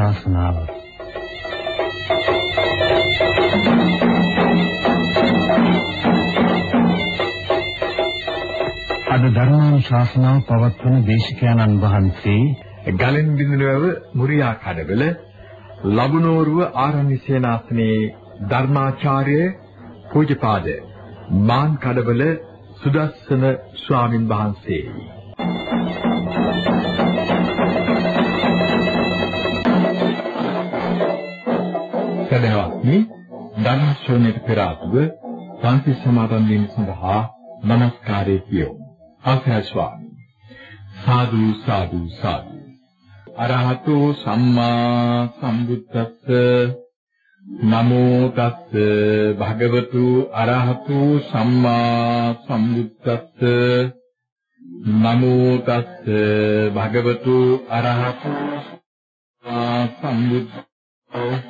ධර්මානුශාසනාව අද ධර්මානුශාසනාව පවත්වන දේශකයන්න් වහන්සේ ගලෙන් බිඳුනව මුරියා කඩවල ලබුනෝරුව ආරණ්‍ය සේනාසනයේ ධර්මාචාර්ය පූජ්‍යපාද මාන් කඩවල සුදස්සන ස්වාමින් වහන්සේ. සදහවත්නි ධර්ම ශ්‍රවණයට පෙර ආතුව පන්ති සමාදන් වීම සඳහා নমස්කාරය කියමු. අවසරයි ස්වාමී. සාදු සාදු සාදු. අරහතෝ සම්මා සම්බුද්දස්ස. නමෝ තස්ස. භගවතු අරහතෝ සම්මා සම්බුද්දස්ස. නමෝ තස්ස. භගවතු අරහතෝ සම්බුද්දස්ස.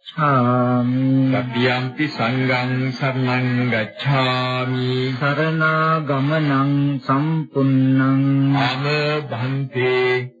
සතියම්පි සංඝං සරණං ගච්ඡාමි। සරණාගමනං සම්පුන්නං අම භන්තේ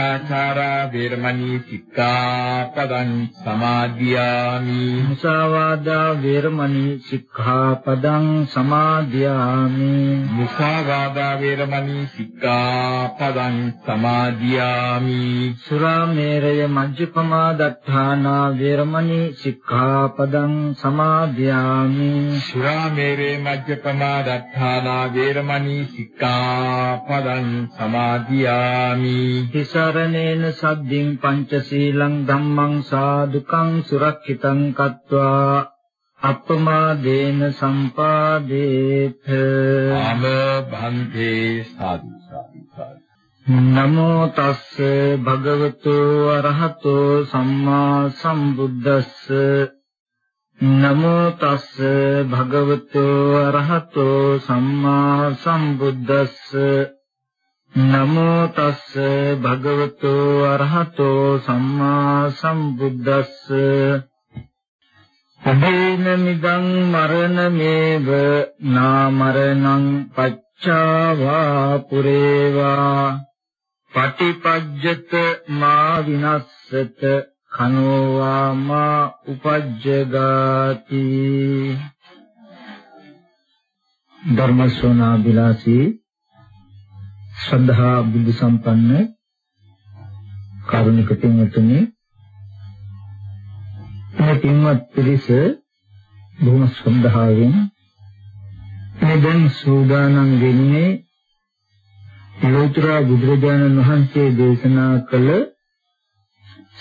මිච්ඡාචාරා වේරමණී සික්ඛාපදං සමාදියාමි. මුසාවාදා වේරමණී සික්ඛාපදං සමාදියාමි. මුසාවාදා වේරමණී සික්ඛාපදං සමාදියාමි. සුරාමේරය මජ්ජපමා දත්තානා වේරමණී සික්ඛාපදං සමාදියාමි. සුරාමේරේ මජ්ජපමා දත්තානා වේරමණී සික්ඛාපදං සමාදියාමි තිසරණේන සද්දින් පංචශීලං ධම්මං සාදුකං සුරක්ෂිතං කତ୍වා අප්පමාදේන සම්පාදේත ආම භන්තේ සාදු සාදු නමෝ තස්ස භගවතු අරහතෝ සම්මා සම්බුද්දස්ස නමෝ තස්ස භගවතු අරහතෝ සම්මා සම්බුද්දස්ස නමෝ තස්ස භගවතු අරහතෝ සම්මා සම්බුද්දස්ස. අදීන මිදං මරණමේව නාමරණං පච්චාවා පුරේවා. පටිපජ්ජත මා විනස්සත කනෝවා මා උපජ්ජගාති. ධර්ම ශ්‍රවණා විලාසී ශ්‍රද්ධා බුද්ධ සම්පන්න කරුණික පින්වතුනි මේ පින්වත් පිරිස බොහොම ශ්‍රද්ධාවෙන් මේ දැන් සූදානම් වෙන්නේ ලෝතර බුදුරජාණන් වහන්සේ දේශනා කළ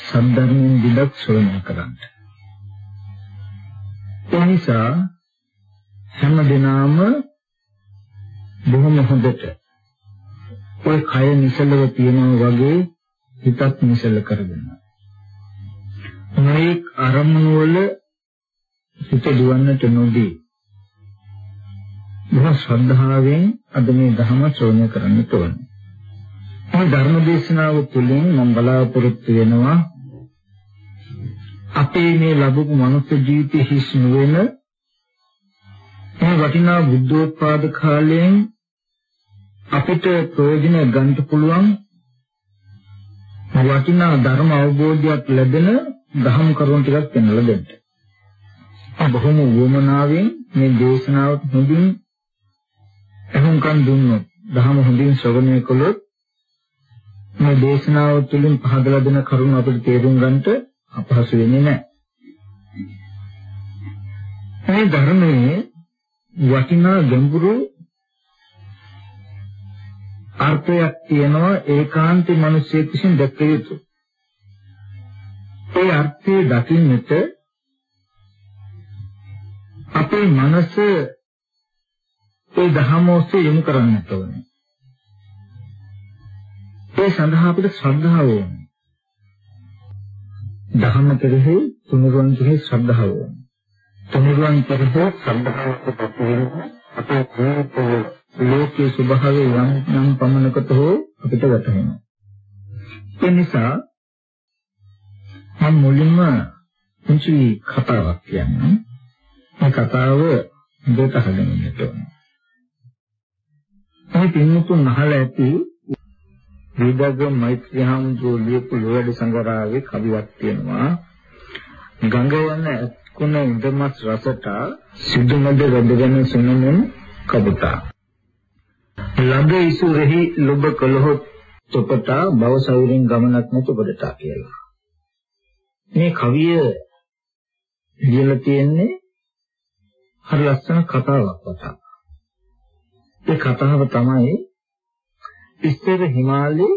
සම්ධර්මයෙන් දිලක් ශ්‍රවණය කරන්න. ඒ නිසා හැම දිනම බොහොම හොඳට ඔය කය නිසලව තියනවා වගේ හිතත් නිසල කරගෙන. මේ අරමුණු වල හිත දුවන්නට නොදී බොහෝ ශ්‍රද්ධාවෙන් අද මේ ධර්ම ශ්‍රවණය කරන්න ඕනේ. මේ ධර්ම දේශනාව තුළින් මම බලාපොරොත්තු වෙනවා අපේ මේ ලැබපු මනුස්ස ජීවිතයේ හිස් නොවන මේ වටිනා බුද්ධෝත්පාද කාලයෙන් අපිට ප්‍රයෝජන ගන්න පුළුවන් වටිනා ධර්ම අවබෝධයක් ලැබෙන දහම් කරුණු ටිකක් පෙන්වලා දෙන්න. බොහොම වමනාවෙන් මේ දේශනාවට හොඳින් එහුම්කන් දුන්නොත් දහම හොඳින් ශ්‍රවණය කළොත් මේ දේශනාව තුළින් පහදලා දෙන කරුණු අපිට තේරුම් ගන්නට අපහසු වෙන්නේ නැහැ. මේ ධර්මයේ වටිනා ගැඹුරු අර්ථයක් තියෙනවා ඒකාන්ත මිනිසෙක් විසින් දැක්ක යුතු. ඒ අර්ථය දකින්නට අපේ මනස ඒ ධහම ඔස්සේ යොමු කරන්නට ඕනේ. ඒ සඳහා අපිට ශ්‍රද්ධාව ඕනේ. ධහම කෙරෙහි තුනුරුවන් කෙරෙහි ශ්‍රද්ධාව ඕනේ. තුනුරුවන් කෙරෙහි ශ්‍රද්ධාවක් ඇතිවෙන අපේ ජීවිතයේ ලෝකයේ ස්වභාවය යම් යම් පමණකට හෝ අපිට වැටහෙනවා. ඒ නිසා මම මුලින්ම පුංචි කතාවක් කියන්නම්. මේ කතාව දෙක හදන්න ඕනේ. මේ පින්තුන් අහලා ඇති විදග මෛත්‍රී හාමුදුරුවෝ ලියපු ලෝයඩ සංගරාවේ කවියක් තියෙනවා. ගංග වන කුණ ඉදමස් රසට සිදුමද වැඩගෙන සුනමුන් කබුතා. ළඟ ඉසුරෙහි ලොබ කළහොත් තොපට භව සෞරින් ගමනක් නැතු පොඩට කියලා. මේ කවිය ලියලා තියෙන්නේ හරි ලස්සන කතාවක් වතා. ඒ කතාව තමයි ඉස්සර හිමාලයේ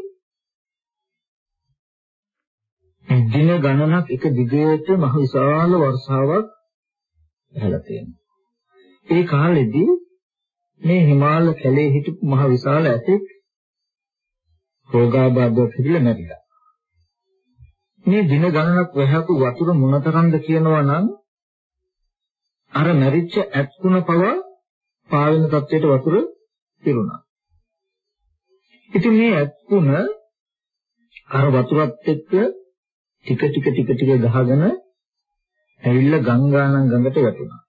දින ගණනක් එක දිගට මහ විශාල වර්ෂාවක් හැලා තියෙනවා. ඒ කාලෙදී මේ හිමාල කැලේ හිටපු මහ විශාල ඇතෙක් රෝගාබාධ පිළිලා මැරිලා. මේ දින ගණනක් වැහපු වතුර මොනතරම්ද කියනවා නම් අර මැරිච්ච ඇත්කුණ පව පාවෙන තත්ත්වයට වතුර පිරුණා. ඉතින් මේ ඇත්කුණ අර වතුරත් එක්ක ටික ටික ටික ටික ගහගෙන ඇවිල්ලා ගංගානම් ගඟට වැටුණා.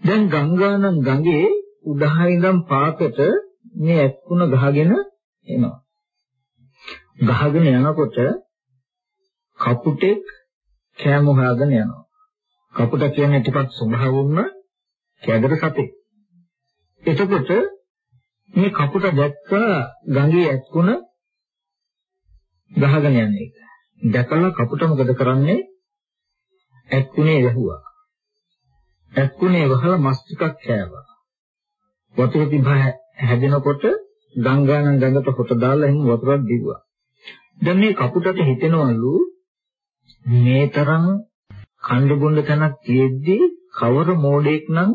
දැන් ගංගානම් ගඟේ උඩහා ඉඳන් පාකට මේ ඇත්කුණ ගහගෙන එනවා. ගහගෙන යනකොට කපුටෙක් කෑම හොයාගෙන යනවා. කපුට කියන්නේ ටිකක් ස්වභාවයෙන්ම කැදර සතෙක්. එතකොට මේ කපුට දැක්ක ගඟේ ඇත්කුණ ගහගෙන යන්නේ. දැකලා කපුට මොකද කරන්නේ? ඇත්කුණේ වැහුවා. ඇත්කුණේ වහලා මස් ටිකක් කෑවා. වතුර තිබ්බා හැදෙනකොට ගංගානම් ගඟට කොට දාලා එහෙම වතුරක් දිව්වා. දැන් මේ කපුටට හිතෙනවලු මේ තරම් කණ්ඩ බොණ්ඩ තැනක් තියෙද්දි කවර මෝඩෙක් නම්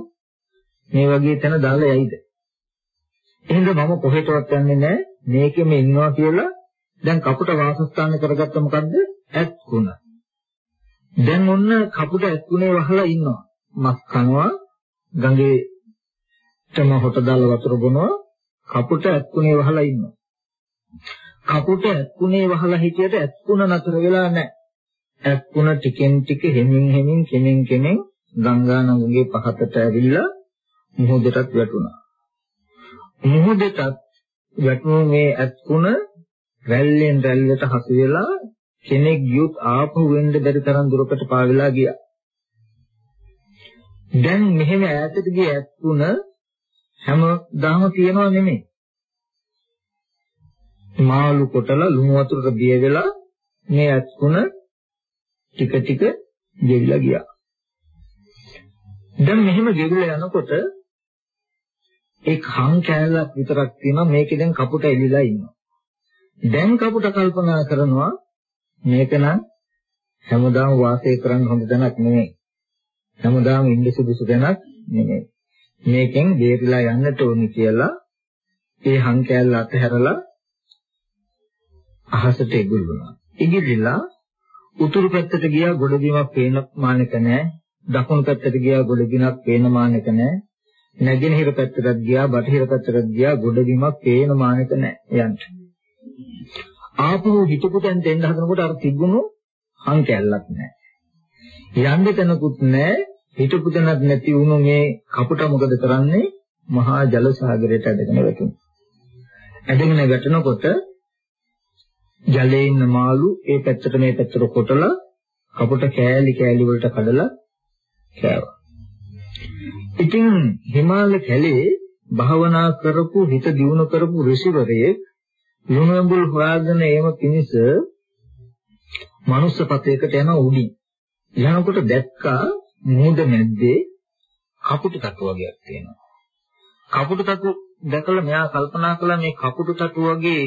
මේ වගේ තැන දාලා යයිද? එහෙනම් මම කොහෙටවත් යන්නේ නැහැ මේකෙම ඉන්නවා කියලා දැන් කපුට වාසස්ථාන කරගත්ත මොකද්ද? ඇත්කුණ. දැන් ඔන්න කපුට ඇත්කුණේ වහලා ඉන්නවා. මස් කනවා ගඟේ තම හොට දාලා වතුර බොනවා කපුට ඇත්කුණේ වහලා ඉන්නවා. කපුට ඇත්කුණේ වහලා හිටියට ඇත්කුණ නතර වෙලා නැහැ. ඇත්කුණ ටිකෙන් ටික හෙමින් හෙමින් කෙමෙන් කෙමෙන් ගංගා නංගගේ පහතට ඇවිල්ලා මුහුදටත් වැටුණා. මුහුදටත් වැටුණු මේ ඇත්කුණ රැල්ලෙන් රැල්ලට හසු වෙලා කෙනෙක් ගියොත් ආපහු වෙන්න බැරි තරම් දුරකට පාවෙලා ගියා. දැන් මෙහෙම ඈතට ගිය ඇත්කුණ හැමදාම තියනවා නෙමෙයි. මාළු කොටලා ලුණු වතුරට බිය වෙලා මේ ඇත්කුණ ටික ටික ගෙවිලා ගියා. දැන් මෙහෙම ගෙවිලා යනකොට ඒ කන් කෑල්ලක් විතරක් තියෙනවා මේකේ දැන් කපුට එලිලා ඉන්නවා. දැන් කපුට කල්පනා කරනවා මේක නම් හැමදාම වාසය කරන්න හොඳ තැනක් නෙමෙයි. හැමදාම ඉන්න සුදුසු තැනක් නෙමෙයි. මේකෙන් බේරිලා යන්නට ඕනි කියලා ඒ හං කෑල්ල අතහැරලා අහසට එගුල්ුණා. ඉගිලිලා උතුරු පැත්තට ගියා ගොඩබිමක් පේන මානක නැහැ. දකුණු පැත්තට ගියා ගොඩබිමක් පේන මානක නැහැ. නැගෙනහිර පැත්තටත් ගියා බටහිර පැත්තටත් ගියා ගොඩබිමක් පේන මානක නැහැ යන්න. ආපහු හිතපු තැන දෙන්න හදනකොට අර තිබුණු හං කැල්ලක් නැහැ. යන්න තැනකුත් නැහැ. හිතපු තැනක් නැති වුණු මේ කපුට මොකද කරන්නේ? මහා ජල සාගරයට ඇදගෙන වැටුණා. ඇදගෙන වැටෙනකොට ජලයේ ඉන්න මාළු ඒ පැත්තට මේ පැත්තට කොටලා කපුට කෑලි කෑලි වලට කඩලා කෑවා. ඉතින් හිමාල කැලේ භාවනා කරපු හිත දියුණු කරපු ඍෂිවරයෙක් ලුණුඹුල් හොයාගෙන ඒම පිණිස මනුස්සපතේකට යන උඩින් යනකොට දැක්කා මුහුද මැද්දේ කපුටු තටු වගේක් තියෙනවා. කපුටු තටු දැකලා මෙයා කල්පනා කළා මේ කපුටු තටු වගේ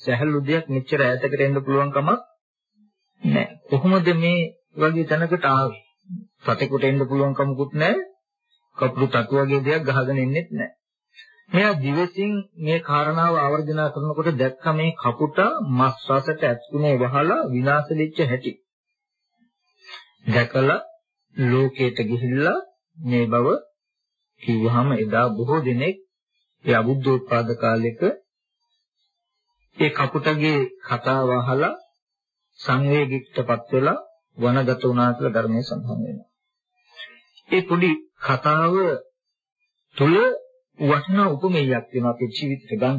සැහැල්ලු දෙයක් මෙච්චර ඈතකට එන්න පුළුවන් කමක් නැහැ. කොහොමද මේ වගේ තැනකට ආවේ? සතෙකුට එන්න පුළුවන් කමකුත් නැහැ. කපුටු තටු වගේ දෙයක් ගහගෙන ඉන්නෙත් නැහැ. මෙයා දිවසින් මේ කාරණාව ආවර්ජනා කරනකොට දැක්ක මේ කපුට මස් රසට ඇතුනේ වහලා විනාශ වෙච්ච හැටි. දැකලා ලෝකයට ගිහිල්ලා මේ බව කිව්වහම එදා බොහෝ දිනෙක ඒ අබුද්ධෝත්පාද කාලෙක ඒ කපුටගේ කතාව අහලා සංවේගීකටපත් වෙලා වනගත වුණා කියලා ධර්මයේ සඳහන් වෙනවා. ඒ පොඩි කතාව තුල වටිනා උපමේයයක් වෙනවා අපේ ජීවිතේට ගන්න.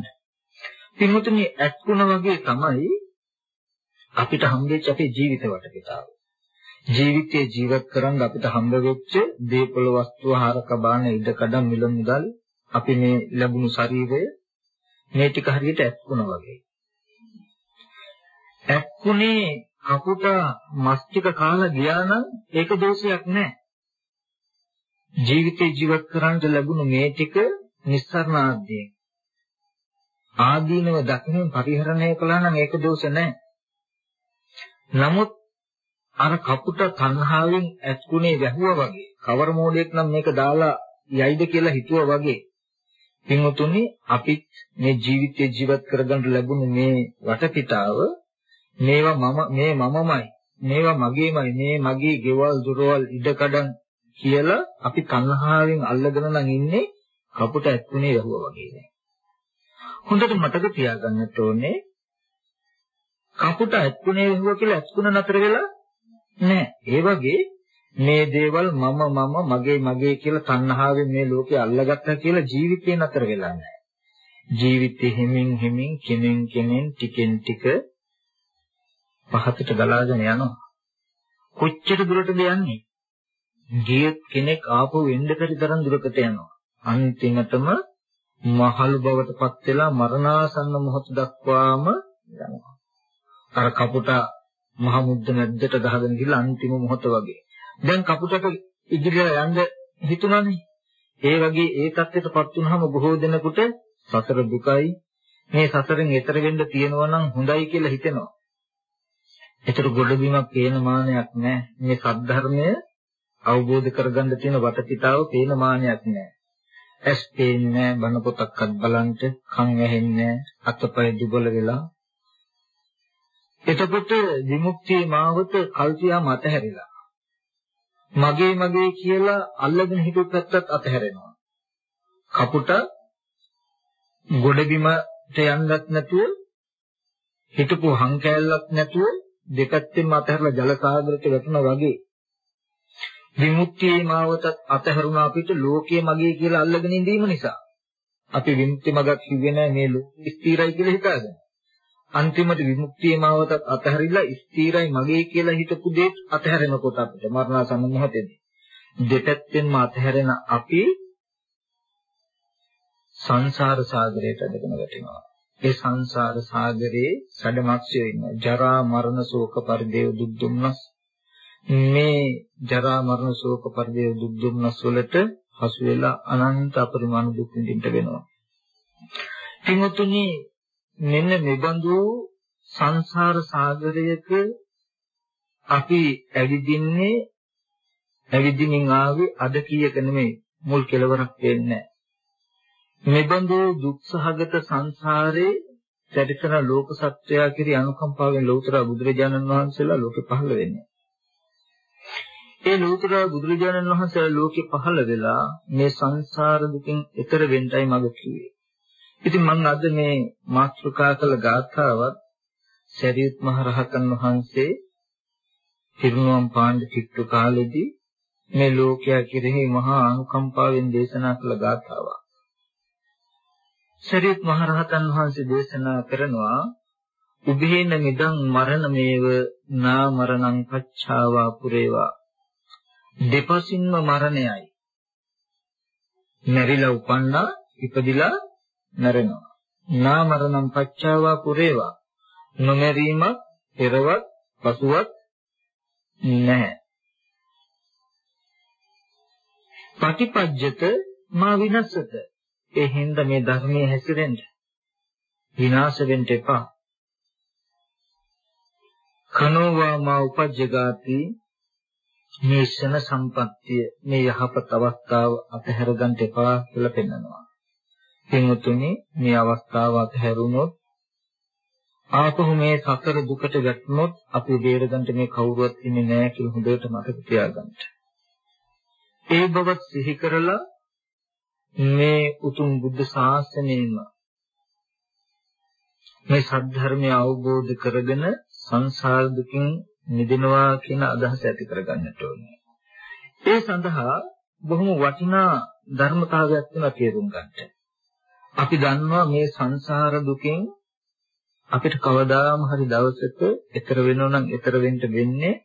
පින්වතුනි ඇත්කුණ වගේ තමයි අපිට හම්බෙච්ච අපේ ජීවිත වටපිටාව. ජීවිතේ ජීවත් කරන් අපිට හම්බ වෙච්ච දීපල වස්තු ආහාරක බාන ඉඩකඩම් මිල මුදල් අපි මේ ලැබුණු ශරීරය මේ ටික හරියට ඇත්කුණ වගේ. ඇත්කුණේ කපුට මස් ටික කාලා ගියා නම් ඒක දෝෂයක් නෑ. ජීවිතේ ජීවත් කරන්න ලැබුණු මේ ටික නිස්සාරණ ආදී. ආදීනව දක්මින් පරිහරණය කළා නම් ඒක දෝෂ නෑ. නමුත් අර කපුට තණ්හාවෙන් ඇත්කුණේ වැහුවා වගේ. කවර මොඩෙක් නම් මේක දාලා යයිද කියලා හිතුවා වගේ. පින්වතුනි අපිත් මේ ජීවිතේ ජීවත් කරගන්න ලැබුණු මේ වටපිටාව මේවා මම මේ මමමයි මේවා මගේමයි මේ මගේ ගෙවල් දොරවල් ඉඩකඩම් කියලා අපි තණ්හාවෙන් අල්ලගෙන නම් ඉන්නේ කපුට ඇත්කුණේ වැහුවා වගේ නේ. හොඳට මතක තියාගන්නට ඕනේ කපුට ඇත්කුණේ වැහුවා කියලා ඇත්කුණ නතර වෙලා නෑ. ඒ වගේ මේ දේවල් මම මම මගේ මගේ කියලා තණ්හාවෙන් මේ ලෝකේ අල්ලගත්තා කියලා ජීවිතේ නතර වෙලා නෑ. ජීවිතේ හිමින් හිමින් කෙනෙන් කෙනෙන් ටිකෙන් ටික පහතට ගලාගෙන යනවා. කොච්චර දුරටද යන්නේ? ගිය කෙනෙක් ආපහු එන්න බැරි තරම් දුරකට යනවා. අන්තිමටම මහලු බවට පත් වෙලා මරණාසන්න මොහොත දක්වාම යනවා. අර කපුටා මහ මුද්ද නැද්දට ගහගෙන ගිහලා අන්තිම මොහොත වගේ. දැන් කපුටට ඉදිරියට යන්න හිතුණානේ. ඒ වගේ ඒ தත්ත්වයටපත් වුනහම බොහෝ දෙනෙකුට සතර දුකයි මේ සසරෙන් එතර වෙන්න තියෙනවා නම් හොඳයි කියලා හිතෙනවා. ඒතර ගොඩබිමක් පේන මානයක් නැහැ. මේ සද්ධර්මය අවබෝධ කරගන්න තියෙන වටපිටාව පේන මානයක් නැහැ. ඇස් පේන්නේ නැහැ, බන පොතක්වත් බලන්න, කන් ඇහෙන්නේ නැහැ, අතපය දුබල වෙලා එතකොට විමුක්තිය මාවත කල්පියා මත හැරිලා. මගේ මගේ කියලා අල්ලගෙන හිටු පැත්තත් අතහැරෙනවා. කපුට ගොඩබිමට යන්නත් නැතුව හිටපු හංකෑල්ලක් නැතුව දෙපැත්තෙන්ම අතහැරලා ජල සාගරයට වැටුණා වගේ. විමුක්තියේ මාවත අතහැරුණා අපිට ලෝකයේ මගේ කියලා අල්ලගෙන ඉඳීම නිසා. අපි විමුක්ති මගක් කිව්වේ නැහැ මේ ලෝකෙ ස්ථිරයි කියලා හිතාගෙන. අන්තිමට විමුක්තිය මාවතත් අතහැරිලා ස්ථිරයි මගේ කියලා හිතපු දෙයක් අතහැරෙනකොට අපිට මරණසන්න මොහොතේදී දෙපැත්තෙන්ම අතහැරෙන අපි සංසාර සාගරයට අදගෙන වැටෙනවා. ඒ සංසාර සාගරේ සැඩමක්ෂය ඉන්නවා. ජරා මරණ ශෝක පරිදේව දුක් දුම්නස් මේ ජරා මරණ ශෝක පරිදේව දුක් දුම්නස් වලට හසු වෙලා අනන්ත අපරිමාණ දුක් විඳින්න වෙනවා. පින්වතුනි මෙන්න මෙබඳු සංසාර සාගරයක අපි ඇවිදින්නේ ඇවිදින්මින් ආවේ අද කීයක නෙමෙයි මුල් කෙලවරක් වෙන්නේ මෙබඳු දුක්සහගත සංසාරේ සැරිසන ලෝක සත්‍යය කිරි අනුකම්පාවෙන් ලෞතර බුදුරජාණන් වහන්සේලා ලෝකෙ පහළ වෙන්නේ. ඒ ලෞතර බුදුරජාණන් වහන්සේලා ලෝකෙ පහළ වෙලා මේ සංසාර දුකින් එතර වෙන්නයි මඟ කිව්වේ. ඉතින් මම අද මේ මාතෘකා කළ ගාථාවත් සරියුත් මහ රහතන් වහන්සේ පිරුණුවම් පාණ්ඩ කිට්ටු කාලෙදී මේ ලෝකයා කෙරෙහි මහා අනුකම්පාවෙන් දේශනා කළ ගාථාවක්. සරියුත් මහ රහතන් වහන්සේ දේශනා කරනවා උභේන මිදං මරණමේව නා මරණං පච්චාවා පුරේවා දෙපසින්ම මරණයයි මැරිලා උපන්නා ඉපදිලා මැරෙනවා. නා මරණං පච්චාවා පුරේවා. නොමැරීම පෙරවත් පසුවත් නැහැ. පටිපජ්ජත මා විනස්සත. ඒ හින්දා මේ ධර්මයේ හැසිරෙන්න. විනාශ වෙන්න එපා. කනෝවා මා උපජ්ජගාති. මේ ශන සම්පත්තිය මේ යහපත් අවස්ථාව අතහැර ගන්න එපා කියලා පෙන්නනවා. එමුතුනි මේ අවස්ථාව අතහැරුණොත් ආපහු මේ සතර දුකට වැටුනොත් අපි බේරගන්න මේ කවුරුවත් ඉන්නේ නැහැ කියලා හොඳට මතක තියාගන්න. ඒ බවත් සිහි කරලා මේ උතුම් බුද්ධ ශාසනයෙම මේ සද්ධර්මය අවබෝධ කරගෙන සංසාර දුකින් මිදෙනවා කියන අදහස ඇති කරගන්නට ඕනේ. ඒ සඳහා බොහොම වටිනා ධර්මතාවයක් වෙනවා තේරුම් ගන්නට. අපි දන්නවා මේ සංසාර දුකෙන් අපිට කවදාම හරි දවසක ඈතර වෙනව නම් ඈතර වෙන්න වෙන්නේ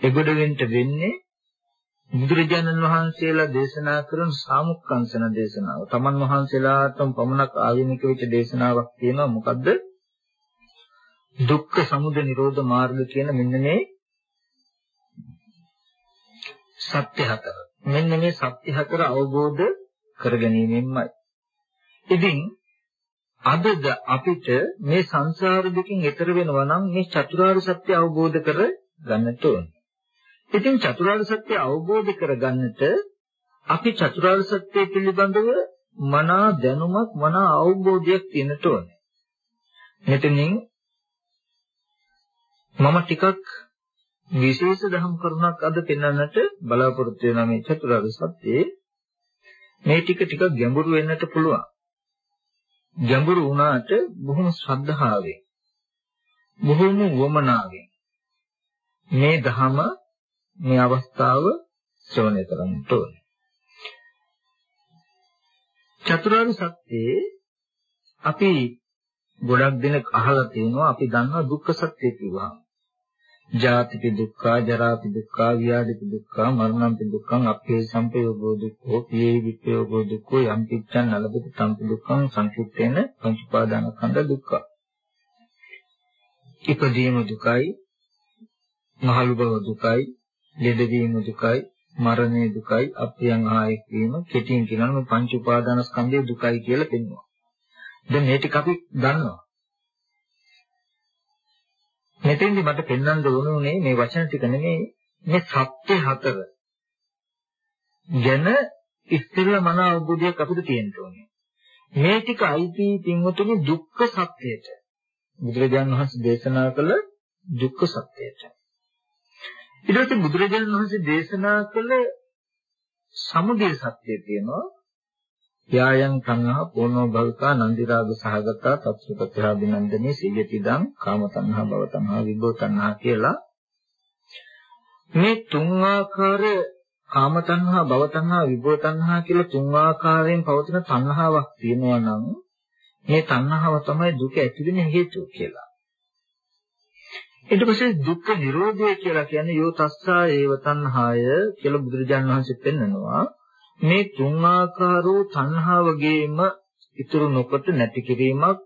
එගොඩ වෙන්න වෙන්නේ බුදුරජාණන් වහන්සේලා දේශනා කරන සාමුක්කංශන දේශනාව. තමන් වහන්සේලාටම පමණක් ආයනික වෙච්ච දේශනාවක් තියෙනවා මොකද්ද? දුක්ඛ සමුදය නිරෝධ මාර්ග කියන මෙන්න මේ සත්‍ය හතර. මෙන්න මේ සත්‍ය හතර අවබෝධ කරගැනීමෙන්මයි. ඉතින් අදද අපිට මේ සංසාර දුකින් එතර වෙනවා නම් මේ චතුරාර්ය සත්‍ය අවබෝධ කර ගන්නට ඕනේ. ඉතින් චතුරාර්ය සත්‍ය අවබෝධ කරගන්නට අපි චතුරාර්ය සත්‍ය පිළිබඳව මනා දැනුමක් මනා අවබෝධයක් තියෙනට ඕනේ. මෙතනින් මම ටිකක් විශේෂ දහම් කරුණක් අද පෙන්වන්නට බලාපොරොත්තු වෙනා මේ චතුරාර්ය සත්‍යයේ මේ ටික ටික ගැඹුරු වෙන්නට පුළුවන්. ගැඹුරු වුණාට බොහොම ශ්‍රද්ධාවෙන් බොහොම වමනාවෙන් මේ ධහම මේ අවස්ථාව ශ්‍රවණය කරන්නට ඕනේ. චතුරාර්ය සත්‍යයේ අපි ගොඩක් දෙනෙක් අහලා තියෙනවා අපි දන්නවා දුක්ඛ සත්‍ය කිව්වහම. ජාතිපි දුක්ඛ, ජරාපි දුක්ඛ, ව්‍යාධිපි දුක්ඛ, මරණම්පි දුක්ඛං, අපේ සම්පයෝගෝ දුක්ඛෝ, පියේ විප්පයෝගෝ දුක්ඛෝ, යම් පිච්ඡන් නලබති තම්පි දුක්ඛං සංකිට්ඨේන පංච උපාදානස්කන්ධ දුක්ඛ. ඉපදීම දුකයි, මහලු බව දුකයි, ලෙඩවීම දුකයි, මරණය දුකයි, අප්‍රියං ආයෙක් වීම, කෙටියෙන් කියනවා මේ පංච උපාදානස්කන්ධය දුකයි කියලා පෙන්වනවා. දැන් මේ ටික අපි දන්නවා. මෙතෙන්දි මට පෙන්වන්න ඕනුනේ මේ වචන ටික නෙමෙයි මේ සත්‍ය හතර ගැන ඉස්සෙල්ලා මන අවබෝධයක් අපිට තියෙන්න ඕනේ. මේ ටික අයිති පින්වතුනි දුක්ඛ සත්‍යයට. බුදුරජාණන් වහන්සේ දේශනා කළ දුක්ඛ සත්‍යයට. ඊට පස්සේ බුදුරජාණන් වහන්සේ දේශනා කළ සමුදය සත්‍යය තියෙනවා. යායන් තණ්හා පොනෝ භවිකා නන්දි රාග සහගතා තත්ත්වපත්‍යා බිනන්දනේ සියතිදං කාම තණ්හා භව තණ්හා විභව තණ්හා කියලා මේ තුන් ආකාර කාම තණ්හා භව තණ්හා විභව තණ්හා කියලා තුන් ආකාරයෙන් පවතින තණ්හාවක් තියෙනවා නම් මේ තණ්හාව තමයි දුක ඇති වෙන හේතුව කියලා. ඊට පස්සේ දුක්ඛ නිරෝධය කියලා කියන්නේ යෝ තස්සා ඒව තණ්හාය කියලා බුදුරජාණන් වහන්සේ පෙන්නනවා. මේ තුන් ආකාරෝ තණ්හාවගේම ඉතුරු නොකොට නැති කිරීමක්,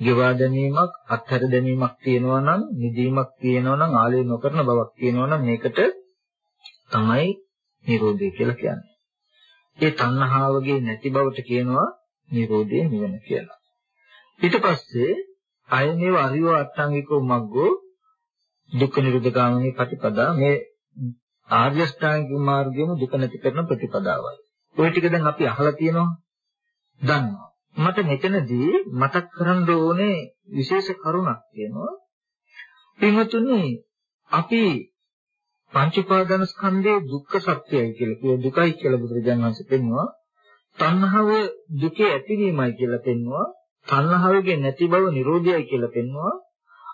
ගෙවා දැමීමක්, අත්හැර දැමීමක් තියෙනවා නම්, නිදීමක් තියෙනවා නම්, ආලය නොකරන බවක් තියෙනවා නම් මේකට තමයි නිරෝධය කියලා කියන්නේ. ඒ තණ්හාවගේ නැති බවට කියනවා නිරෝධය නිවන කියලා. ඊට පස්සේ අයමේව අරියෝ අට්ටංගිකෝ මග්ගෝ දුක්ඛ නිරෝධ ගාමිනී ප්‍රතිපදා මේ ආර්ය ශ්‍රාංගික මාර්ගයේම දුක නැති කරන ප්‍රතිපදාවයි. ওই ටික දැන් අපි අහලා තියෙනවා. දන්නවා. මට මෙතනදී මතක් කරන්න ඕනේ විශේෂ කරුණක් තියෙනවා. පින්වතුනි අපි පංච උපාදාන ස්කන්ධයේ දුක්ඛ සත්‍යයි කියලා කිය දුකයි කියලා බුදුරජාණන් වහන්සේ පෙන්වුවා. තණ්හාව දුකේ ඇතිවීමයි කියලා පෙන්වුවා. තණ්හාවගේ නැති බව නිරෝධයයි කියලා පෙන්වුවා.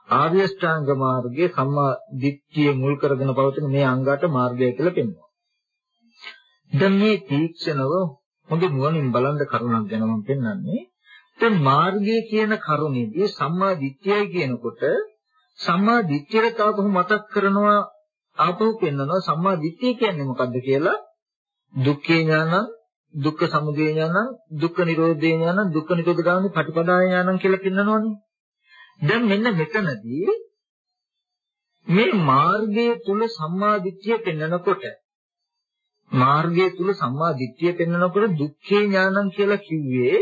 ආර්ය ශ්‍රාංග මාර්ගයේ සම්මා දිට්ඨිය මුල් කරගෙන පවතින මේ අංගාට මාර්ගය කියලා පෙන්වනවා. දැන් මේ තීක්ෂණව හොඳ නුවණින් බලන්න කරුණක් ගැන මම පෙන්වන්නේ. දැන් මාර්ගය කියන කරුණේදී සම්මා දිට්ඨියයි කියනකොට සම්මා දිට්ඨියට ආපහු මතක් කරනවා ආපහු පෙන්වනවා සම්මා දිට්ඨිය කියන්නේ මොකද්ද කියලා දුක්ඛේ ඥානං දුක්ඛ සමුදය ඥානං දුක්ඛ නිරෝධේ ඥානං දුක්ඛ නිරෝධගාමී පටිපදාය ඥානං කියලා පෙන්වනවනේ දැන් මෙන්න මෙතනදී මේ මාර්ගය තුල සම්මා දිට්ඨිය පෙන්වනකොට මාර්ගය තුල සම්මා දිට්ඨිය පෙන්වනකොට දුක්ඛේ ඥානං කියලා කිව්වේ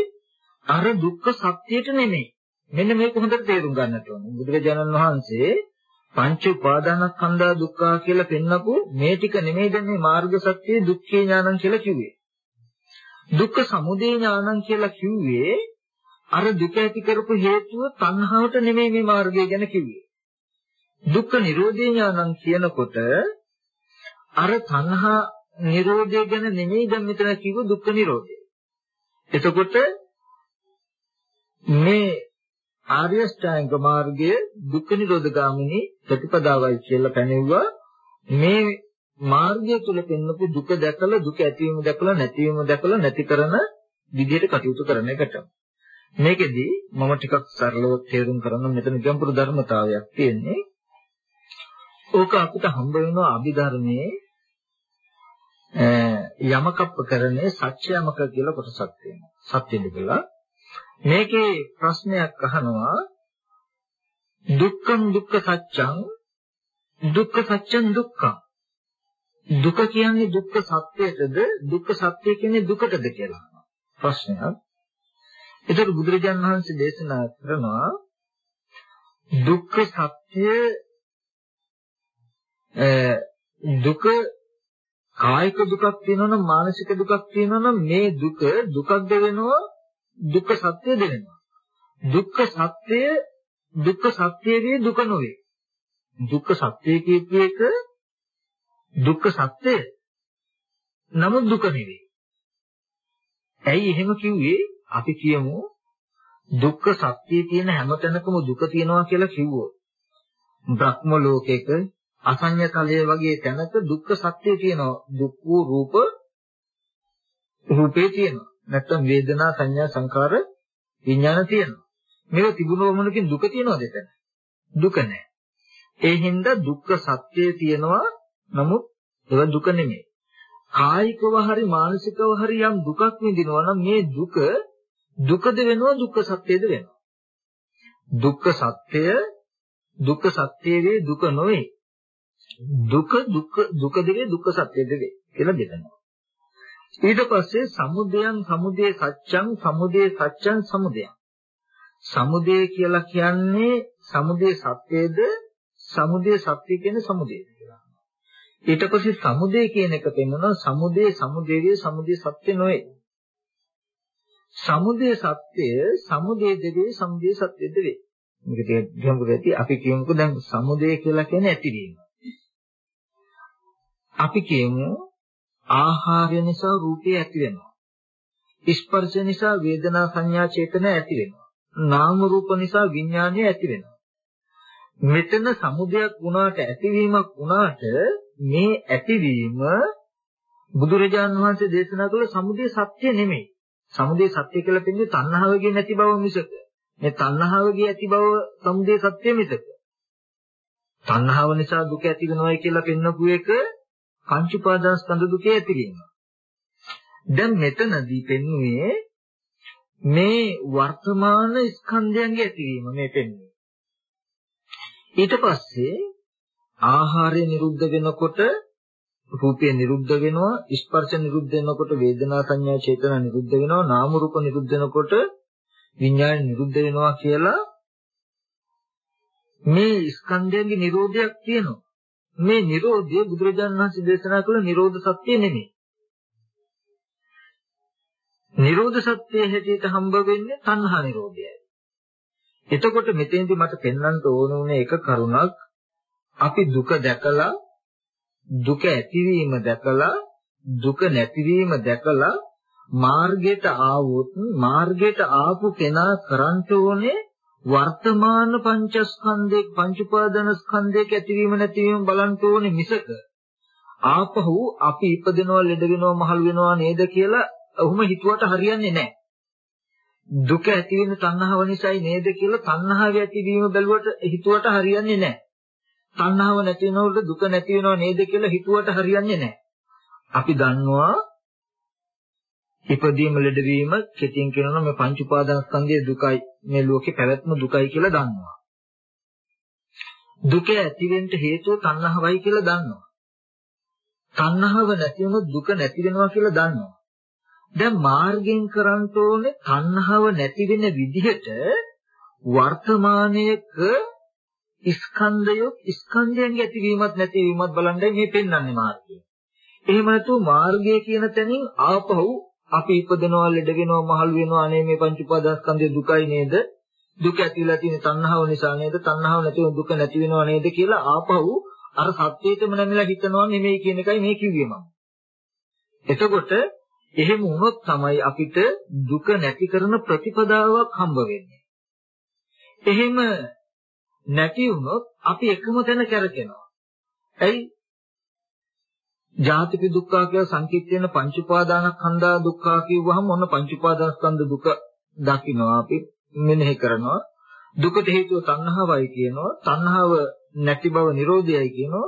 අර දුක්ඛ සත්‍යයට නෙමෙයි මෙන්න මේක හොඳට තේරුම් ගන්නට ඕනේ. බුදුරජාණන් වහන්සේ පංච උපාදානස්කන්ධා දුක්ඛා කියලා පෙන්නපු මේ ටික නෙමෙයි දැන් මේ මාර්ග සත්‍යයේ දුක්ඛේ ඥානං කියලා කිව්වේ. දුක්ඛ සමුදය ඥානං කියලා කිව්වේ අර දුක ඇති කරපු හේතුව තණ්හාවට නෙමෙයි මේ මාර්ගය ගැන කිව්වේ. දුක්ඛ නිරෝධය ඥානං කියනකොට අර තණ්හා නිරෝධය ගැන නෙමෙයි දැන් මෙතන කිව්ව දුක්ඛ නිරෝධය. එතකොට මේ ආර්ය ශ්‍රාංග මාර්ගයේ දුක්ඛ නිරෝධ ගාමිනී ප්‍රතිපදාවයි කියලා පැනෙවුවා මේ මාර්ගය තුල පෙන්වපු දුක දැකලා දුක ඇතිවීම දැකලා නැතිවීම දැකලා නැති කරන විදිහට කටයුතු කරන එකට මේකෙදි මම ටිකක් සරලව තේරුම් කරන්න මෙතන ගැඹුරු ධර්මතාවයක් තියෙන්නේ. ඕක අපිට හම්බ වෙනවා අභිධර්මයේ යමකප්පකරණේ සත්‍යයමක කියලා කොටසක් තියෙනවා. සත්‍යෙද කියලා. මේකේ ප්‍රශ්නයක් අහනවා. දුක්ඛං දුක්ඛ සත්‍යං දුක්ඛ සත්‍යං දුක්ඛං. දුක කියන්නේ දුක්ඛ සත්‍යයටද දුක්ඛ සත්‍ය කියන්නේ දුකටද කියලා. ප්‍රශ්නයක්. ඒතර බුදුරජාණන් වහන්සේ දේශනා කරනවා දුක්ඛ සත්‍ය දුක කායික දුකක් තියෙනවනම් මානසික දුකක් තියෙනවනම් මේ දුක දුකක්ද වෙනවා දුක්ඛ සත්‍ය දෙනවා. දුක්ඛ සත්‍ය දුක්ඛ සත්‍යයේ දුක නොවේ. දුක්ඛ සත්‍ය කියපු එක දුක්ඛ සත්‍ය නමුත් දුක නෙවෙයි. ඇයි එහෙම කිව්වේ? අපි කියමු දුක්ඛ සත්‍යයේ තියෙන හැමතැනකම දුක තියෙනවා කියලා කිව්වොත් බ්‍රහ්ම ලෝකයක අසඤ්ඤ තලයේ වගේ තැනක දුක්ඛ සත්‍යය තියෙනවා. දුක් වූ රූප රූපේ තියෙනවා. නැත්තම් වේදනා සංඥා සංකාර විඥාන තියෙනවා. මේක තිබුණොමනකින් දුක තියනවද එතන? දුක නැහැ. ඒ හින්දා දුක්ඛ සත්‍යය තියෙනවා නමුත් ඒක දුක නෙමෙයි. කායිකව හරි මානසිකව හරි යම් දුකක් විඳිනවා නම් මේ දුක දුකද වෙනවා දුක්ඛ සත්‍යද වෙනවා. දුක්ඛ සත්‍යය දුක්ඛ සත්‍යයේ දුක නොවේ. දුක දුක්ඛ දුක දෙවේ දුක්ඛ සත්‍යද වේ කියලා දෙනවා. ඊට පස්සේ සමුදයන් සමුදේ සත්‍යං සමුදේ සත්‍යං සමුදයන් සමුදේ කියලා කියන්නේ සමුදේ සත්‍යයේද සමුදේ සත්‍ය කියන්නේ සමුදේ කියලා. ඊට පස්සේ සමුදේ කියන එක පෙන්වනවා සමුදේ සමුදේවිය සමුදේ සත්‍ය නොවේ. සමුදේ සත්‍ය සමුදේ දෙවේ සමුදේ සත්‍ය දෙවේ. මේක ටික ගැඹුරු ඇති අපි කියමුකෝ දැන් සමුදේ කියලා කියන්නේ ඇතිවීම. අපි කියමු ආහාරය නිසා රූපය ඇති වෙනවා. ස්පර්ශ නිසා වේදනා සංඥා චේතන ඇති වෙනවා. නාම රූප නිසා විඥානය ඇති වෙනවා. මෙතන සමුදයක් වුණාට ඇතිවීමක් වුණාට මේ ඇතිවීම බුදුරජාන් වහන්සේ දේශනා කළ සමුදය සත්‍ය නෙමෙයි. සමුදය සත්‍ය කියලා කියන්නේ තණ්හාවගේ නැති බව මිසක. මේ තණ්හාවගේ ඇති බව සමුදය සත්‍ය මිසක. තණ්හාව නිසා දුක ඇති වෙනවයි කියලා පෙන්වපු එක පංච උපාදානස්කන්ධ දුකේ ඇතිවීම. දැන් මෙතනදී පෙන්වුවේ මේ වර්තමාන ස්කන්ධයන්ගේ ඇතිවීම මේ පෙන්වන්නේ. ඊට පස්සේ ආහාරය නිරුද්ධ වෙනකොට රූපය නිරුද්ධ වෙනවා ස්පර්ශ නිරුද්ධ වෙනකොට වේදනා සංඥා චේතනා නිරුද්ධ වෙනවා නාම රූප නිරුද්ධ වෙනකොට විඥාන නිරුද්ධ වෙනවා කියලා මේ ස්කන්ධයන්ගේ නිරෝධයක් තියෙනවා මේ Nirodha බුදුරජාණන් වහන්සේ දේශනා කළ Nirodha සත්‍ය නෙමෙයි. Nirodha සත්‍ය හැටියට හම්බ වෙන්නේ තණ්හා නිරෝධයයි. එතකොට මෙතෙන්දි මට පෙන්වන්න ඕන උනේ එක කරුණක් අපි දුක දැකලා දුක ඇතිවීම දැකලා දුක නැතිවීම දැකලා මාර්ගයට ආවොත් මාර්ගයට ආපු කෙනා කරන්න ඕනේ වර්තමාන පංචස්කන්ධේ පංච උපාදාන ස්කන්ධයක ඇතිවීම නැතිවීම බලන්න ඕනේ මිසක ආපහු අපි ඉපදෙනවා ලෙඩ වෙනවා මහලු වෙනවා නේද කියලා ඔහොම හිතුවට හරියන්නේ නැහැ. දුක ඇති වෙන තණ්හාව නිසායි නේද කියලා තණ්හාවේ ඇතිවීම බැලුවට හිතුවට හරියන්නේ නැහැ. තණ්හාව නැති වෙනකොට දුක නැති වෙනව නේද කියලා හිතුවට හරියන්නේ නැහැ. අපි දන්නවා ඉපදීම ලෙඩවීම කෙටියෙන් කියනවා මේ පංච උපාදානස්කන්ධයේ දුකයි මේ ලෝකේ පැවැත්ම දුකයි කියලා දන්නවා. දුක ඇතිවෙන්න හේතුව තණ්හාවයි කියලා දන්නවා. තණ්හාව නැති වුණොත් දුක නැති වෙනවා කියලා දන්නවා. දැන් මාර්ගයෙන් කරන්න ඕනේ තණ්හාව නැති වෙන විදිහට වර්තමානයේක ස්කන්ධය ස්කන්ධයන්ගේ ඇතිවීමත් නැතිවීමත් බලන්නයි මේ පෙන්වන්නේ මාර්ගය. එහෙම නැතුව මාර්ගය කියන තැනින් ආපහු අපි ඉපදෙනවා ලෙඩ වෙනවා මහලු වෙනවා අනේ මේ පංච උපාදානස්කන්ධය දුකයි නේද? දුක ඇතිලා තියෙන තණ්හාව නිසා නේද? තණ්හාව නැතිව දුක නැති වෙනවා නේද කියලා ආපහු අර සත්‍යයටම නැමිලා හිතනවා නෙමෙයි කියන එකයි මේ කිව්වේ මම. එතකොට එහෙම වුණොත් තමයි අපිට දුක නැති කරන ප්‍රතිපදාවක් හම්බ වෙන්නේ. එහෙම නැති වුණොත් අපි එකම තැන කැරකෙනවා. ඇයි? ජාතික දුක්ඛ කියලා සංකීර්ණ වෙන පංච උපාදානස්කන්ධා දුක්ඛ කියවහම ඔන්න පංච උපාදානස්කන්ධ දුක දකින්නවා අපි මෙනෙහි කරනවා. දුකට හේතුව තණ්හාවයි කියනවා. තණ්හාව නැති බව නිරෝධයයි කියනවා.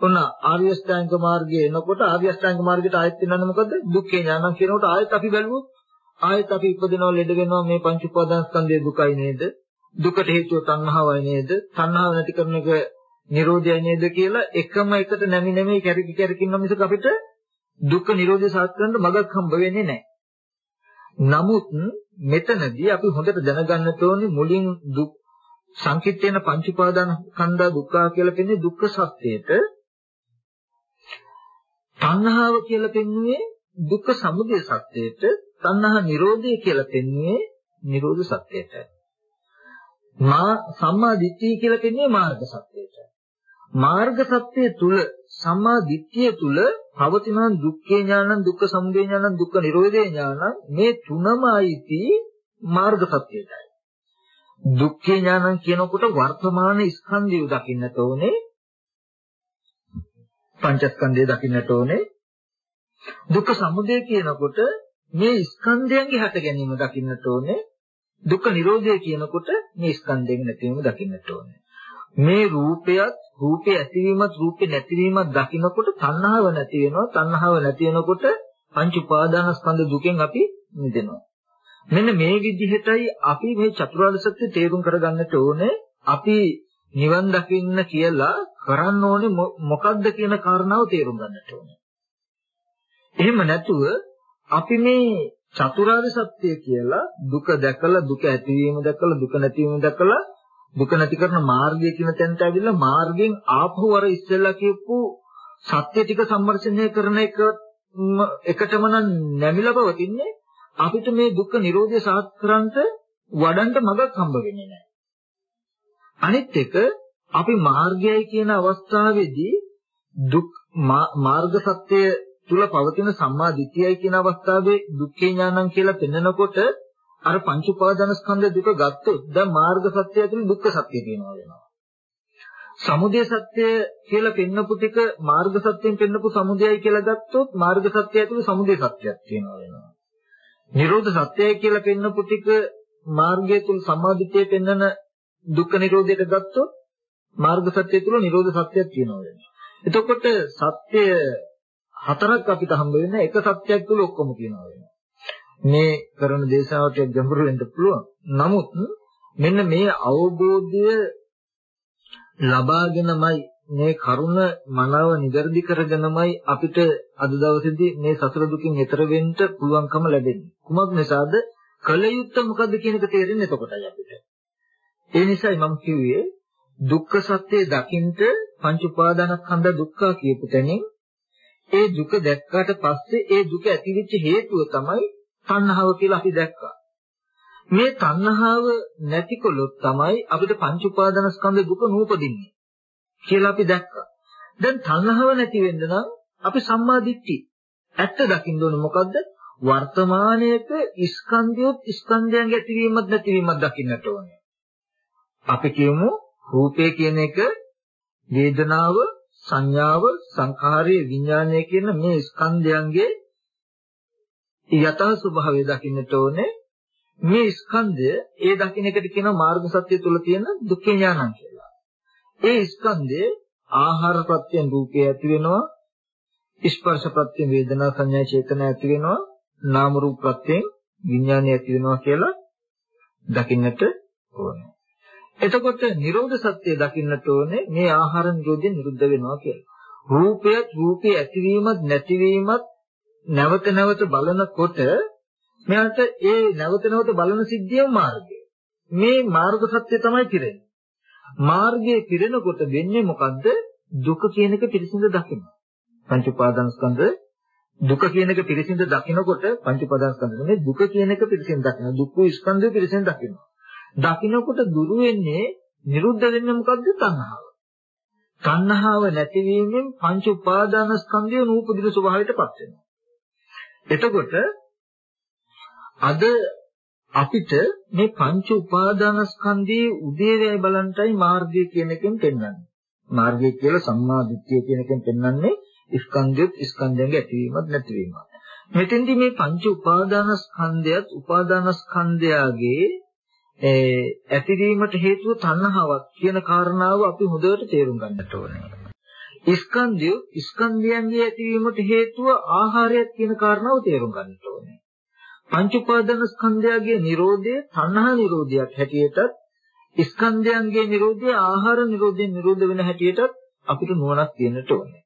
ඔන්න ආර්ය අෂ්ටාංග මාර්ගයේ එනකොට ආර්ය අෂ්ටාංග මාර්ගයට ආයෙත් වෙනවනේ මොකද? දුක්ඛේ ඥානං කියනකොට ආයෙත් අපි බැලුවොත් ආයෙත් අපි ඉපදෙනවා ලෙඩ වෙනවා මේ පංච උපාදානස්කන්ධයේ දුකයි නේද? දුකට හේතුව තණ්හාවයි නේද? තණ්හාව නැති කරන එක නිරෝධයයි නේද කියලා එකම එකට නැමි නැමි කැරකි කැරකින්න මිසක අපිට දුක්ඛ නිරෝධය සාත් කරන්න මගක් හම්බ වෙන්නේ නැහැ. නමුත් මෙතනදී අපි හොඳට දැනගන්න ඕනේ මුලින් දුක් සංකිට්ඨේන පංච උපාදාන කන්දා දුක්ඛ කියලා පෙන්නේ දුක්ඛ සත්‍යයට තණ්හාව කියලා පෙන්වුවේ දුක්ඛ සමුදය සත්‍යයට තණ්හා නිරෝධය කියලා පෙන්වුවේ නිරෝධ සත්‍යයට මා සම්මා දිට්ඨිය කියලා කියන්නේ මාර්ග සත්‍යයට. මාර්ග සත්‍යය තුල සම්මා දිට්ඨිය තුල පවතින දුක්ඛේ ඥානං දුක්ඛ සමුදය ඥානං දුක්ඛ නිරෝධේ ඥානං මේ තුනම අයිති මාර්ග සත්‍යයටයි. දුක්ඛේ ඥානං කියනකොට වර්තමාන ස්කන්ධය දකින්නට ඕනේ. පංචස්කන්ධය දකින්නට ඕනේ. දුක්ඛ සමුදය කියනකොට මේ ස්කන්ධයන්ගේ හට ගැනීම දකින්නට ඕනේ. දුක්ඛ නිරෝධය කියනකොට මේ ස්කන්ධයෙන් නැතිවීම දකින්නට ඕනේ. මේ රූපයත් රූපේ ඇතිවීමත් රූපේ නැතිවීමත් දකිනකොට තණ්හාව නැති වෙනවා. තණ්හාව නැති වෙනකොට පංච උපාදානස්කන්ධ දුකෙන් අපි මිදෙනවා. මෙන්න මේ විදිහටයි අපි මේ චතුරාර්ය සත්‍ය තේරුම් කරගන්නට ඕනේ. අපි නිවන් දකින්න කියලා කරන්න ඕනේ මොකක්ද කියන කාරණාව තේරුම් ගන්නට ඕනේ. එහෙම නැතුව අපි මේ චතුරාර්ය සත්‍ය කියලා දුක දැකලා දුක ඇතිවීම දැකලා දුක නැතිවීම දැකලා දුක නැති කරන මාර්ගය කියන තැනට ඇවිල්ලා මාර්ගයෙන් ආපහු අර ඉස්සෙල්ලා කියපු සත්‍ය ටික සම්මර්ෂණය කරන එක එකටම නම් නැමිලා පවතින්නේ අපිට මේ දුක්ඛ නිරෝධය සාත්කරන්ට වඩන්න මගක් හම්බ වෙන්නේ නැහැ. අනිත් එක අපි මාර්ගයයි කියන අවස්ථාවේදී දුක් මාර්ග සත්‍ය තුල පවතින සම්මා දිට්ඨියයි කියන අවස්ථාවේ දුක්ඛේ ඥානං කියලා පෙන්නකොට අර පංච උපාදානස්කන්ධ දුක ගත්තොත් දැන් මාර්ග සත්‍ය ඇතුළේ දුක්ඛ සත්‍ය කියනවා වෙනවා. සමුදය සත්‍ය කියලා පෙන්නපු ටික මාර්ග සත්‍යයෙන් පෙන්නපු සමුදයයි කියලා ගත්තොත් මාර්ග සත්‍ය ඇතුළේ සමුදය සත්‍යයක් තියෙනවා වෙනවා. නිරෝධ සත්‍යයි කියලා පෙන්නපු ටික මාර්ගය තුල සම්මාදිතයේ පෙන්නන දුක්ඛ නිරෝධයට ගත්තොත් මාර්ග සත්‍ය තුල නිරෝධ සත්‍යයක් තියෙනවා වෙනවා. එතකොට සත්‍ය හතරක් අපිට හම්බ වෙන එක සත්‍යයක් තුල ඔක්කොම කියනවා වෙනවා. මේ කරන දේශනාවට ගැඹුරු වෙන්න පුළුවන්. නමුත් මෙන්න මේ අවබෝධය ලබාගෙනමයි මේ කරුණ මනාව නිගර්දි කරගෙනමයි අපිට අද දවසේදී මේ සසර දුකින් එතර වෙන්න පුළුවන්කම ලැබෙන්නේ. කුමක් නිසාද? කල යුත්තේ මොකද්ද කියන එක තේරෙන්නේ එතකොටයි අපිට. ඒ නිසායි මම කිව්වේ දුක්ඛ සත්‍ය දකින්ට පංච උපාදානස්කන්ධ දුක්ඛ කියපු තැනින් ඒ දුක දැක්කාට පස්සේ ඒ දුක ඇතිවෙච්ච හේතුව තමයි තණ්හාව කියලා අපි දැක්කා. මේ තණ්හාව නැතිකොලොත් තමයි අපිට පංච උපාදානස්කන්ධ දුක නූපදින්නේ කියලා අපි දැක්කා. දැන් තණ්හාව නැති වෙන්න නම් අපි සම්මා දිට්ඨි ඇත්ත දකින්න ඕනේ මොකද්ද? වර්තමානයේක ස්කන්ධයොත් ස්කන්ධයන්ගේ ඇතිවීමත් නැතිවීමත් දකින්නට ඕනේ. අපි කියමු රූපය කියන එක වේදනාව සංඥාව සංඛාරය විඥානය කියන මේ ස්කන්ධයන්ගේ යථා ස්වභාවය දකින්නට ඕනේ මේ ස්කන්ධය ඒ දකින්න එකට කියනවා මාර්ග සත්‍ය තුල තියෙන දුක්ඛ ඥානං කියලා. ඒ ස්කන්ධය ආහාර ප්‍රත්‍යයෙන් රූපය ඇති වෙනවා ස්පර්ශ ප්‍රත්‍යයෙන් වේදනා සංඥා චේතන ඇති වෙනවා නාම රූප ප්‍රත්‍යයෙන් විඥානය ඇති වෙනවා කියලා දකින්නට ඕනේ. එතකොට නිරෝධ සත්‍ය දකින්නට ඕනේ මේ ආහාර නිරෝධය නිරුද්ධ වෙනවා කියලා. රූපයත් රූපේ ඇතිවීමත් නැතිවීමත් නැවත නැවත බලනකොට මෙයාට ඒ නැවත නැවත බලන සිද්ධිය මාර්ගය. මේ මාර්ග සත්‍ය තමයි පිරෙන්නේ. මාර්ගයේ පිරෙනකොට වෙන්නේ මොකද්ද? දුක කියන එක පිරිසිඳ දකින්න. පංච උපාදානස්කන්ධ දුක කියන එක පිරිසිඳ දකිනකොට පංච උපාදානස්කන්ධ නෙමෙයි දුක කියන එක පිරිසිඳ දකින්න. දුක්ඛ ස්කන්ධය පිරිසිඳ දකින්න. දකින්නකොට දුරු වෙන්නේ නිරුද්ධ වෙන්නේ මොකද්ද? තණ්හාව. තණ්හාව නැතිවීමෙන් පංච උපාදානස්කන්ධය නූපදින ස්වභාවයටපත් වෙනවා. එතකොට අද අපිට මේ පංච උපාදානස්කන්ධයේ උදේවැය බලන්ටයි මාර්ගය කියන එකෙන් පෙන්වන්නේ. මාර්ගය කියලා සම්මා දිට්ඨිය කියන එකෙන් පෙන්වන්නේ ස්කන්ධයත් ස්කන්ධයන්ගේ ඇතිවීමත් නැතිවීමත්. මෙතෙන්දි මේ පංච උපාදානස්කන්ධයත් උපාදානස්කන්ධයගේ ඇතිවීමට හේතුව තණ්හාවක් කියන කාරණාව අපි හොඳට තේරුම් ගන්නට ඕනේ. ස්කන්ධය ස්කන්ධයන්ගේ ඇතිවීමට හේතුව ආහාරයක් කියන කාරණාව තේරුම් ගන්නට ඕනේ. පංච උපාදාන ස්කන්ධයගේ Nirodhe තණ්හා Nirodhayak හැටියටත් ස්කන්ධයන්ගේ Nirodhe ආහාර Nirodhen Nirodha වෙන හැටියටත් අපිට නුවණක් තියෙන්නට ඕනේ.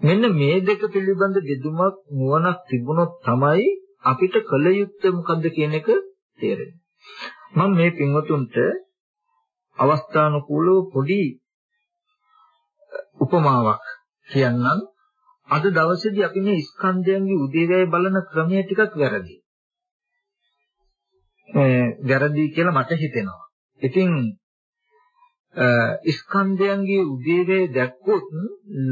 මෙන්න මේ දෙක පිළිබඳ දෙදුමක් නුවණක් තිබුණොත් තමයි අපිට කල යුත්තේ මොකද්ද කියන එක තේරෙන්නේ. මම මේ පින්වතුන්ට අවස්ථානුකූලව පොඩි උපමාවක් කියන්නම්. අද දවසේදී අපි මේ ස්කන්ධයන්ගේ උදේවැය බලන ක්‍රමය ටිකක් වැරදි. වැරදි කියලා මට හිතෙනවා. ඉතින් ස්කන්ධයන්ගේ උදේවේ දැක්කොත්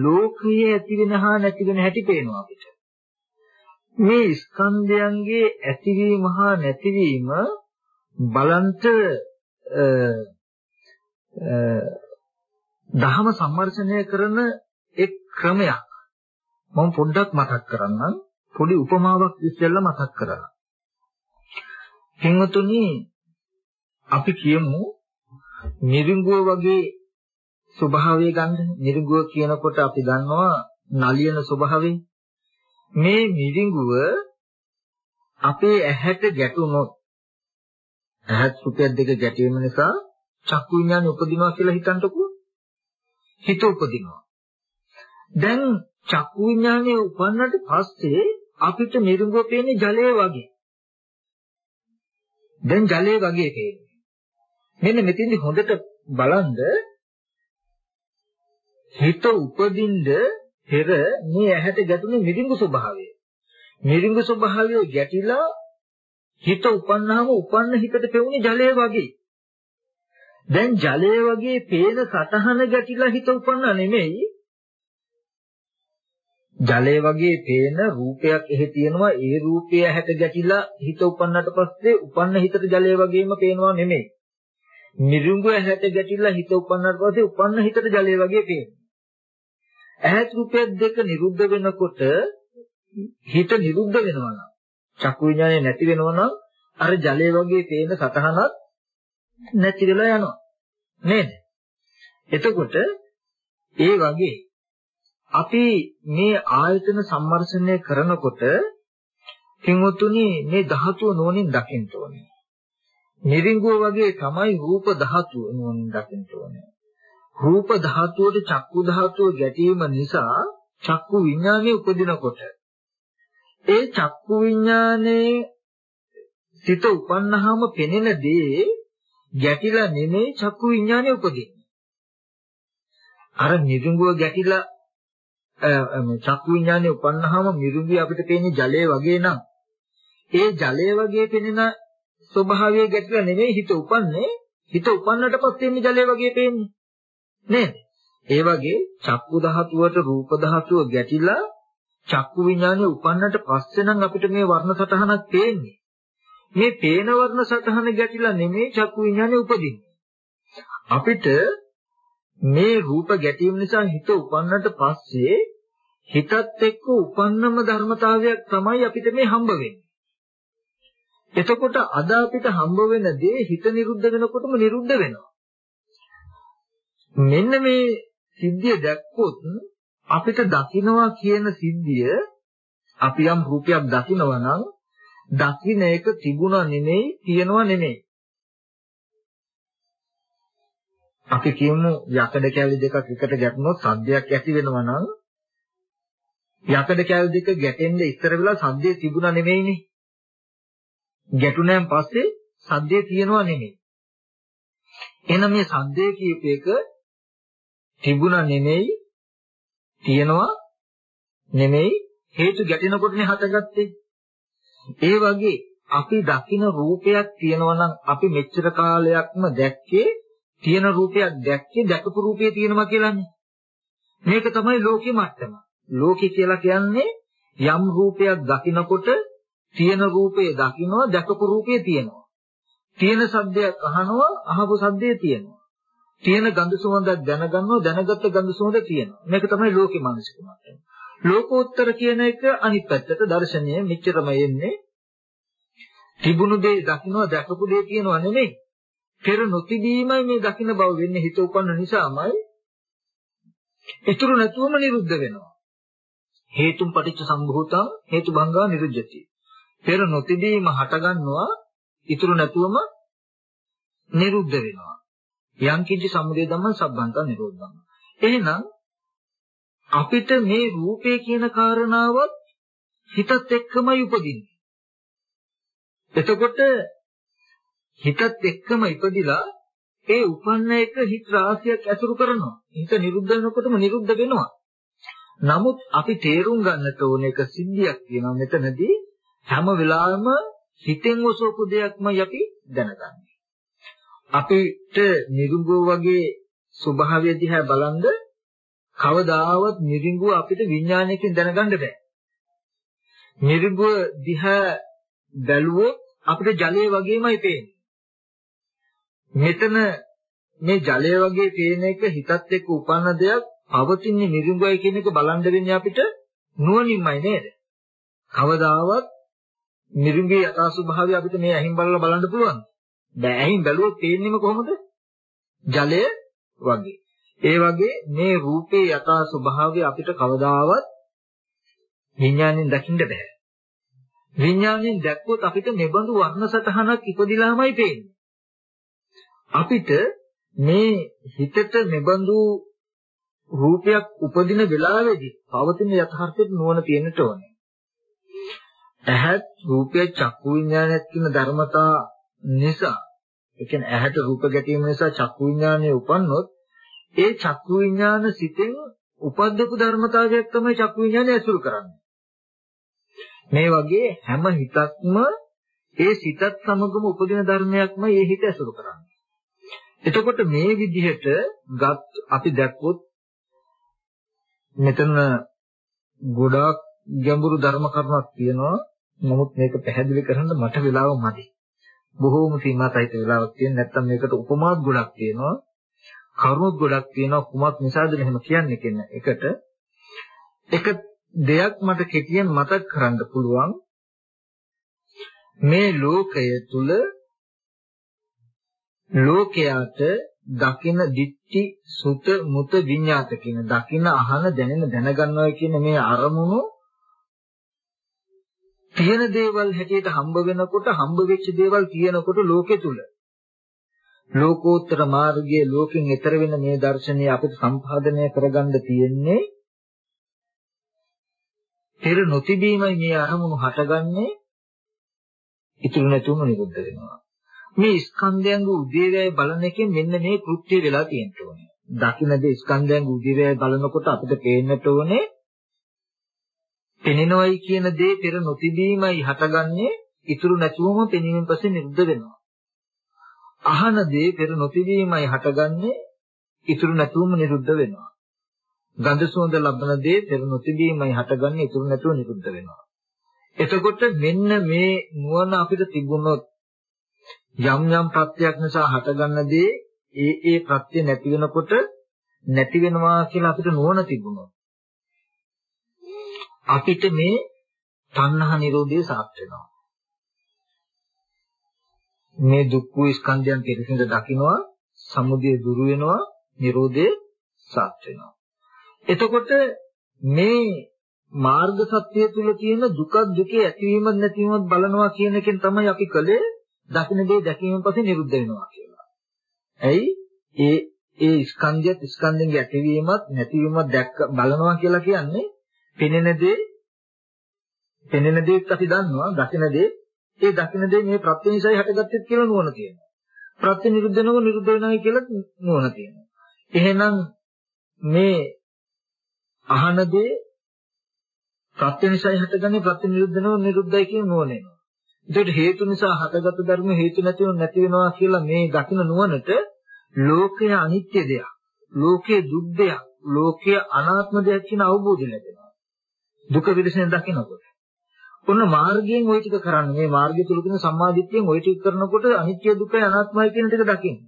ලෝකයේ ඇති වෙන හා නැති වෙන හැටි පේනවා අපිට. මේ ස්කන්ධයන්ගේ ඇතිවීම හා නැතිවීම බලන්ට දහම සම්මර්ෂණය කරන එක් ක්‍රමයක්. මම පොඩ්ඩක් මතක් කරන්නම්. පොඩි උපමාවක් ඉස්සෙල්ලා මතක් කරලා. පින්වතුනි අපි කියමු මිරිඟුව වගේ ස්වභාවය ගන්න. මිරිඟුව කියනකොට අපි දන්නවා නලියන ස්වභාවය. මේ මිරිඟුව අපේ ඇහැට ගැටුනොත් ඇහත් සුපයක් දෙක ගැටීම නිසා චක්කු විඥානය උපදිනවා කියලා හිතන්නකෝ හිත උපදිනවා දැන් චක්කු විඥානය උපන්නට පස්සේ අපිට මිරිඟුව පේන්නේ ජලය වගේ දැන් ජලය වගේ පේන්නේ. මෙන්න මෙතෙන්දි හොඳට බලන්ද හිත උපදින්ද පෙර මේ ඇහැට ගැටුනේ මිරිඟු ස්වභාවය. මිරිඟු ස්වභාවය ගැටිලා හිත උපන්නාම උපන්න හිතට පෙවුනේ ජලය වගේ. දැන් ජලය වගේ පේන සතහන ගැටිලා හිත උපන්නා නෙමෙයි ජලය වගේ පේන රූපයක් එහි තියෙනවා ඒ රූපය හැට ගැටිලා හිත උපන්නට පස්සේ උපන්න හිතට ජලය වගේම පේනවා නෙමෙයි. නිරුංගු හැට ගැටිලා හිත උපන්නට පස්සේ උපන්න හිතට ජලය වගේ පේනවා. ඇහත් රූපයක් දෙක නිරුද්ධ වෙනකොට හිත නිරුද්ධ වෙනවා නම් චක්කු විඥානය නැති වෙනවා නම් අර ජලය වගේ පේන සතහනක් නැති වෙලා යනවා. නේද? එතකොට ඒ වගේ අපි මේ ආයතන සම්මර්ෂණය කරනකොට කිංවතුනි මේ ධාතුව නෝනින් දකින්න ඕනේ. නිරිඟුව වගේ තමයි රූප ධාතුව නෝනින් දකින්න ඕනේ. රූප ධාතුවට චක්කු ධාතුව ගැටීම නිසා චක්කු විඥානය උපදිනකොට ඒ චක්කු විඥානේ සිත උපන්නාම පෙනෙන දේ ගැටිලා නෙමෙයි චක්කු විඥානය උපදින්නේ. අර නිරිඟුව ගැටිලා චක්කු විඥානේ උපන්නාම මිරිඟුයි අපිට පේන්නේ ජලය වගේ නම්. ඒ ජලය වගේ පෙනෙන ස්වභාවය ගැටලා නෙමෙයි හිත උපන්නේ. හිත උපන්නට පස්සේ මේ ජලය වගේ පේන්නේ. නේද? ඒ වගේ චක්කු ධාතුවට රූප ධාතුව ගැටිලා චක්කු විඥානේ උපන්නට පස්සේ නම් අපිට මේ වර්ණ සටහනක් පේන්නේ මේ පේන වර්ණ සටහන ගැටිලා නෙමෙයි චක්කු විඥානේ උපදින්නේ අපිට මේ රූප ගැටීම නිසා හිත උපන්නට පස්සේ හිතත් එක්ක උපන්නම ධර්මතාවයක් තමයි අපිට මේ හම්බ වෙන්නේ. එතකොට අද අපිට හම්බ වෙන දේ හිත නිරුද්ධ වෙනකොටම නිරුද්ධ වෙනවා. මෙන්න මේ සිද්ධිය දැක්කොත් අපිට දකින්නවා කියන සිද්ධිය අපි යම් රූපයක් දකිනවා නම් දකින්න එක තිබුණා නෙමෙයි තියෙනවා නෙමෙයි. අපි කියමු යකඩ කැලි දෙකක් එකට ගැටුණොත් සද්දයක් ඇති වෙනවා නම් යකඩ කැලි දෙක ගැටෙන්න ඉස්සර වෙලා සද්දේ තිබුණා නෙමෙයිනේ. ගැටුණාන් පස්සේ සද්දේ තියෙනවා නෙමෙයි. එහෙනම් මේ සද්දේ කියප එක තිබුණා නෙමෙයි තියෙනවා නෙමෙයි හේතු ගැටෙනකොටනේ හටගත්තේ. ඒ වගේ අපි දකින රූපයක් තියෙනවා නම් අපි මෙච්චර කාලයක්ම දැක්කේ තියෙන රූපයක් දැක්කේ දැකපු රූපේ තියෙනවා කියලානේ. මේක තමයි ලෝකේ මට්ටම. ලෝකේ කියලා කියන්නේ යම් රූපයක් දකිනකොට තියෙන රූපේ දකින්නවා දැකපු රූපේ තියෙනවා. තියෙන සද්දයක් අහනවා අහපු සද්දේ තියෙනවා. තියෙන ගඳ සුවඳක් දැනගන්නවා දැනගත්ත ගඳ සුවඳ තියෙනවා. මේක තමයි ලෝකේ මානසික මට්ටම. ලෝකෝත්තර කියන එක අනිත් පැත්තට දර්ශනය මෙච්චරම එන්නේ තිබුණු දේ දකින්නවා දැකපු දේ කියනවා නෙමෙයි. පෙර නොතිබීමයි මේ දකින්න බව වෙන්නේ හිත උපන්න නිසාමයි. ඉතුරු නැතුවම නිරුද්ධ වෙනවා. හේතුම් පටිච්ච සම්භූතං හේතුභංගා නිරුද්ධති. පෙර නොතිබීම හටගන්නවා ඉතුරු නැතුවම නිරුද්ධ වෙනවා. යම් කිසි සමුදය ධම්ම සම්බන්ත නිරෝධං. එහෙනම් අපිට මේ රූපේ කියන කාරණාවත් හිතත් එක්කමයි උපදින්නේ. එතකොට හිතත් එක්කම ඉපදිලා ඒ උපන්න එක හිත රාශියක් ඇසුරු කරනවා. හිත නිරුද්ධ වෙනකොටම නිරුද්ධ වෙනවා. නමුත් අපි තේරුම් ගන්නට ඕන එක සිද්ධියක් තියෙනවා මෙතනදී හැම වෙලාවෙම හිතෙන් ඔසවපු දෙයක්මයි අපි දැනගන්නේ. අපිට නිරුංගෝ වගේ ස්වභාවය දිහා බලනද කවදාවත් නිරිඟුව අපිට විඥානයකින් දැනගන්න බෑ. නිරිඟුව දිහා බැලුවොත් අපිට ජලය වගේමයි පේන්නේ. මෙතන මේ ජලය වගේ පේන එක හිතත් එක්ක උපන්න දෙයක් පවතින්නේ නිරිඟුවයි කියන එක බලන් දෙන්නේ අපිට නුවණින්මයි නේද? කවදාවත් නිරිඟුවේ යථා ස්වභාවය අපිට මේ ඇහින් බලලා බලන්න පුළුවන්. බෑ ඇහින් බැලුවොත් පේන්නේම කොහොමද? ජලය වගේ. ඒ වගේ මේ රූපේ යථා ස්වභාවය අපිට කවදාවත් විඥාණයෙන් දකින්න බෑ. විඥාණයෙන් දැක්කොත් අපිට මෙබඳු වර්ණ සටහනක් ඉපදිලාමයි පේන්නේ. අපිට මේ හිතට මෙබඳු රූපයක් උපදින වෙලාවේදී පවතින යථාර්ථයට නුවණ තියෙන්නට ඕනේ. ඇහත් රූපය චක්කු විඥානයක් කියන ධර්මතා නිසා ඒ කියන්නේ ඇහැට රූප ගැටීම නිසා චක්කු විඥානය උපන්නොත් ඒ චක්කු විඥාන සිතෙන් උපද්දපු ධර්මතාවයක් තමයි චක්කු විඥානය ඇසුරු කරන්නේ. මේ වගේ හැම හිතක්ම ඒ සිතත් සමගම උපදින ධර්මයක්මයි ඒ හිත ඇසුරු කරන්නේ. එතකොට මේ විදිහට ගත් අපි දැක්කොත් මෙතන ගොඩාක් ගැඹුරු ධර්ම කරුණක් තියෙනවා. නමුත් මේක පැහැදිලි කරන්න මට වෙලාව මදි. බොහෝම සීමාසහිත වෙලාවක් තියෙන නැත්නම් මේකට උපමාත් ගොඩක් තියෙනවා. කරුණුත් ගොඩක් තියෙනවා. කුමක් නිසාද මෙහෙම කියන්නේ කියන එකට. එක දෙයක් මට කෙටියෙන් මතක් කරන්න පුළුවන්. මේ ලෝකය තුල ලෝකයාට දකින දිට්ටි සුත මුත විඤ්ඤාත කියන දකින අහන දැනෙන දැනගන්නවා කියන මේ අරමුණු තියෙන දේවල් හැටියට හම්බ වෙනකොට හම්බ වෙච්ච දේවල් තියෙනකොට ලෝකෙ තුල. ලෝකෝත්තර මාර්ගයේ ලෝකෙන් ඈතර වෙන මේ දර්ශනය අපිට සම්පාදනය කරගන්න තියෙන්නේ පෙර නොතිබීමයි මේ අරමුණු හටගන්නේ. ඉතුරු නැතුවම නිරුද්ධ වෙනවා. මේ ස්කන්ධයන්ගේ උදේවැය බලන එකෙන් මෙන්න මේ කෘත්‍ය වෙලා තියෙන්න ඕනේ. දකින්නද ස්කන්ධයන්ගේ උදේවැය බලනකොට අපිට පේන්නට ඕනේ පෙනෙනවයි කියන දේ පෙර නොතිබීමයි හටගන්නේ ඉතුරු නැතුවම පෙනීමෙන් පස්සේ නිරුද්ධ වෙනවා අහන දේ පෙර නොතිබීමයි හටගන්නේ ඉතුරු නැතුවම නිරුද්ධ වෙනවා. ගඳ සුවඳ ලබන දේ පෙර නොතිබීමයි හටගන්නේ ඉතුරු නැතුව නිරුද්ධ වෙනවා. එතකොට මෙන්න මේ නුවණ අපිට තිබුණොත් යම් යම් ප්‍රත්‍යක් නිසා හටගන්න දේ ඒ ඒ ප්‍රත්‍ය නැති වෙනකොට නැති වෙනවා කියලා අපිට නුවණ තිබුණොත් අපිට මේ තණ්හා නිරෝධය සාත් වෙනවා. මේ දුක් වූ ස්කන්ධයන් පිරිසිඳ දකින්නවා, සමුදය දුරු වෙනවා, නිරෝධය සාත් වෙනවා. එතකොට මේ මාර්ග සත්‍ය තුල තියෙන දුක දුකේ ඇතිවීමත් නැතිවීමත් බලනවා කියන එකෙන් තමයි අපි කලේ දකින්න දේ දැකීමෙන් පස්සේ නිරුද්ධ වෙනවා කියලා. ඇයි? ඒ ඒ ස්කන්ධයත් ස්කන්ධෙන්ගේ ඇතිවීමත් නැතිවීමත් දැක්ක බලනවා කියලා කියන්නේ පෙනෙන දේ පෙනෙන දේත් අපි දන්නවා දකින දේ ඒ දකින දේ මේ ප්‍රත්‍ය නිසායි හටගත්තේ කියලා නුවණ තියෙනවා. ප්‍රත්‍ය නිරුද්ධ වෙනව නිරුද්ධ වෙනවයි කියලා නුවණ තියෙනවා. එහෙනම් මේ අහන දේ ප්‍රත්‍ය නිසායි හටගන්නේ ප්‍රත්‍ය නිරුද්ධ වෙනව නිරුද්ධයි කියන නුවණ එනවා. ඒකට හේතු නිසා හටගත් ධර්ම හේතු නැතිව නැති වෙනවා කියලා මේ දකින නුවණට ලෝකය අනිත්‍ය දෙයක්. ලෝකයේ දුක් දෙයක්. ලෝකයේ අනාත්ම දෙයක් කියන අවබෝධය ලැබෙනවා. දුක පිළිසෙන් දකිනකොට. ඔන්න මාර්ගයෙන් ওই ටික කරන්න. මේ මාර්ගය තුල තියෙන සම්මාදිට්ඨියෙන් ওই ටික කරනකොට අනිත්‍ය දුකයි අනාත්මයි කියන ටික දකින්න.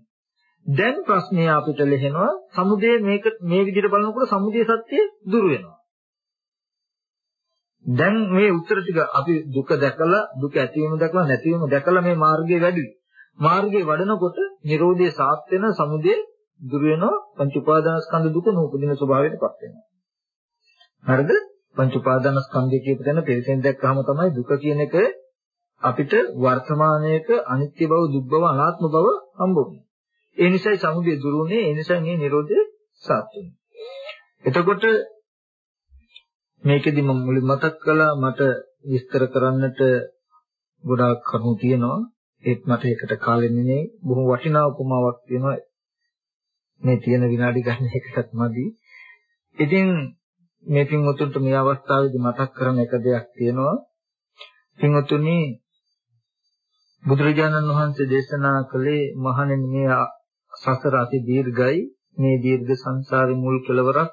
දැන් ප්‍රශ්නය අපිට ලෙහෙනවා සමුදය මේක මේ විදිහට බලනකොට සමුදය සත්‍ය දුර වෙනවා. දැන් මේ උත්තර ටික අපි දුක දැකලා දුක ඇතිවීම දැකලා නැතිවීම දැකලා මේ මාර්ගයේ වැඩි. මාර්ගයේ වඩනකොට Nirodhe සාත් වෙන සමුදය දුර වෙනවා පංච උපාදානස්කන්ධ දුක නූපදින ස්වභාවයටපත් වෙනවා. හරිද? පංච උපාදානස්කන්ධය කියපු තැන පිළිසෙන් දැක්කහම තමයි දුක කියන එක අපිට වර්තමානයේක අනිත්‍ය බව, දුක් බව, අනාත්ම බව හම්බුනේ. ඒ නිසායි සමුදය දුරුනේ, ඒ නිසා මේ Nirodhe සාත් වෙනවා. එතකොට මේකෙදි මම මුලින් මතක් කළා මට විස්තර කරන්නට ගොඩාක් කරුණු තියෙනවා ඒත් මට ඒකට කාලෙ නෙමෙයි බොහොම වටිනා උපමාවක් තියෙනවා මේ තියෙන විනාඩි ගන්න එකකට මදි ඉතින් මේ පින්වතුන්ට මේ අවස්ථාවේදී මතක් කරන එක දෙයක් තියෙනවා පින්වතුනි බුදුරජාණන් වහන්සේ දේශනා කළේ මහණෙනි මේ සසර අති දීර්ඝයි මේ දීර්ඝ සංසාරේ මුල් කෙලවරක්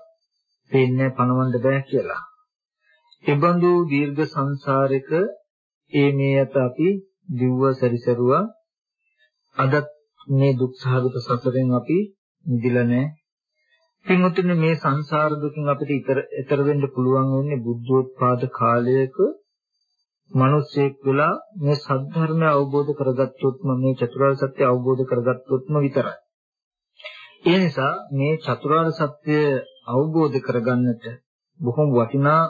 පේන්නේ පණවන්න බෑ කියලා. එබඳු දීර්ඝ සංසාරයක ඒ මේ යත අපි දිව්ව සැරිසරුවා අද මේ දුක් සහගත සසරෙන් අපි මිදිලා නැහැ. පින්වතුනි මේ සංසාර දුකින් අපිට ඊතර වෙන්න පුළුවන් වෙන්නේ බුද්ධෝත්පාද කාලයක මිනිස්සෙක් වෙලා මේ සද්ධර්මය අවබෝධ කරගත්තොත්ම මේ චතුරාර්ය සත්‍ය අවබෝධ කරගත්තොත්ම විතරයි. ඒ නිසා මේ චතුරාර්ය සත්‍ය අවබෝධ කරගන්නට බොහොම වටිනා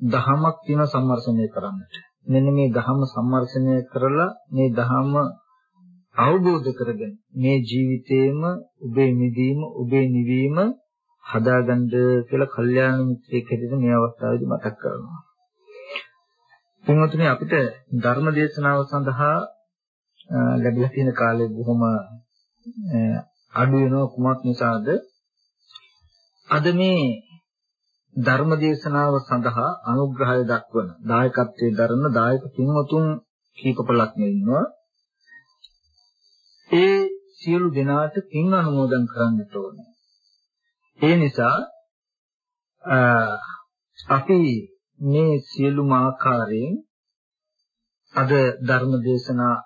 දහමක් තියෙන සම්මර්ෂණය කරන්නට. මෙන්න මේ දහම සම්මර්ෂණය කරලා මේ දහම අවබෝධ කරගෙන මේ ජීවිතේම ඔබේ නිදීම ඔබේ නිවීම හදාගන්න කියලා කල්යාණ මිත්‍රයෙක් හැටියට මේ අවස්ථාවේදී මතක් කරනවා. පින්වතුනි අපිට ධර්ම දේශනාව සඳහා ලැබිලා තියෙන කාලය බොහොම අඩු වෙනවා කුමක් නිසාද? අද මේ ධර්ම දේශනාව සඳහා අනුග්‍රහය දක්වන දායකත්වයේ දරන දායක පින්වතුන් කීප පළක් ඉන්නවා. ඒ සියලු දෙනාට පින් අනුමෝදන් කරන්න ඕනේ. ඒ නිසා අපි මේ සියලුම ආකාරයෙන් අද ධර්ම දේශනා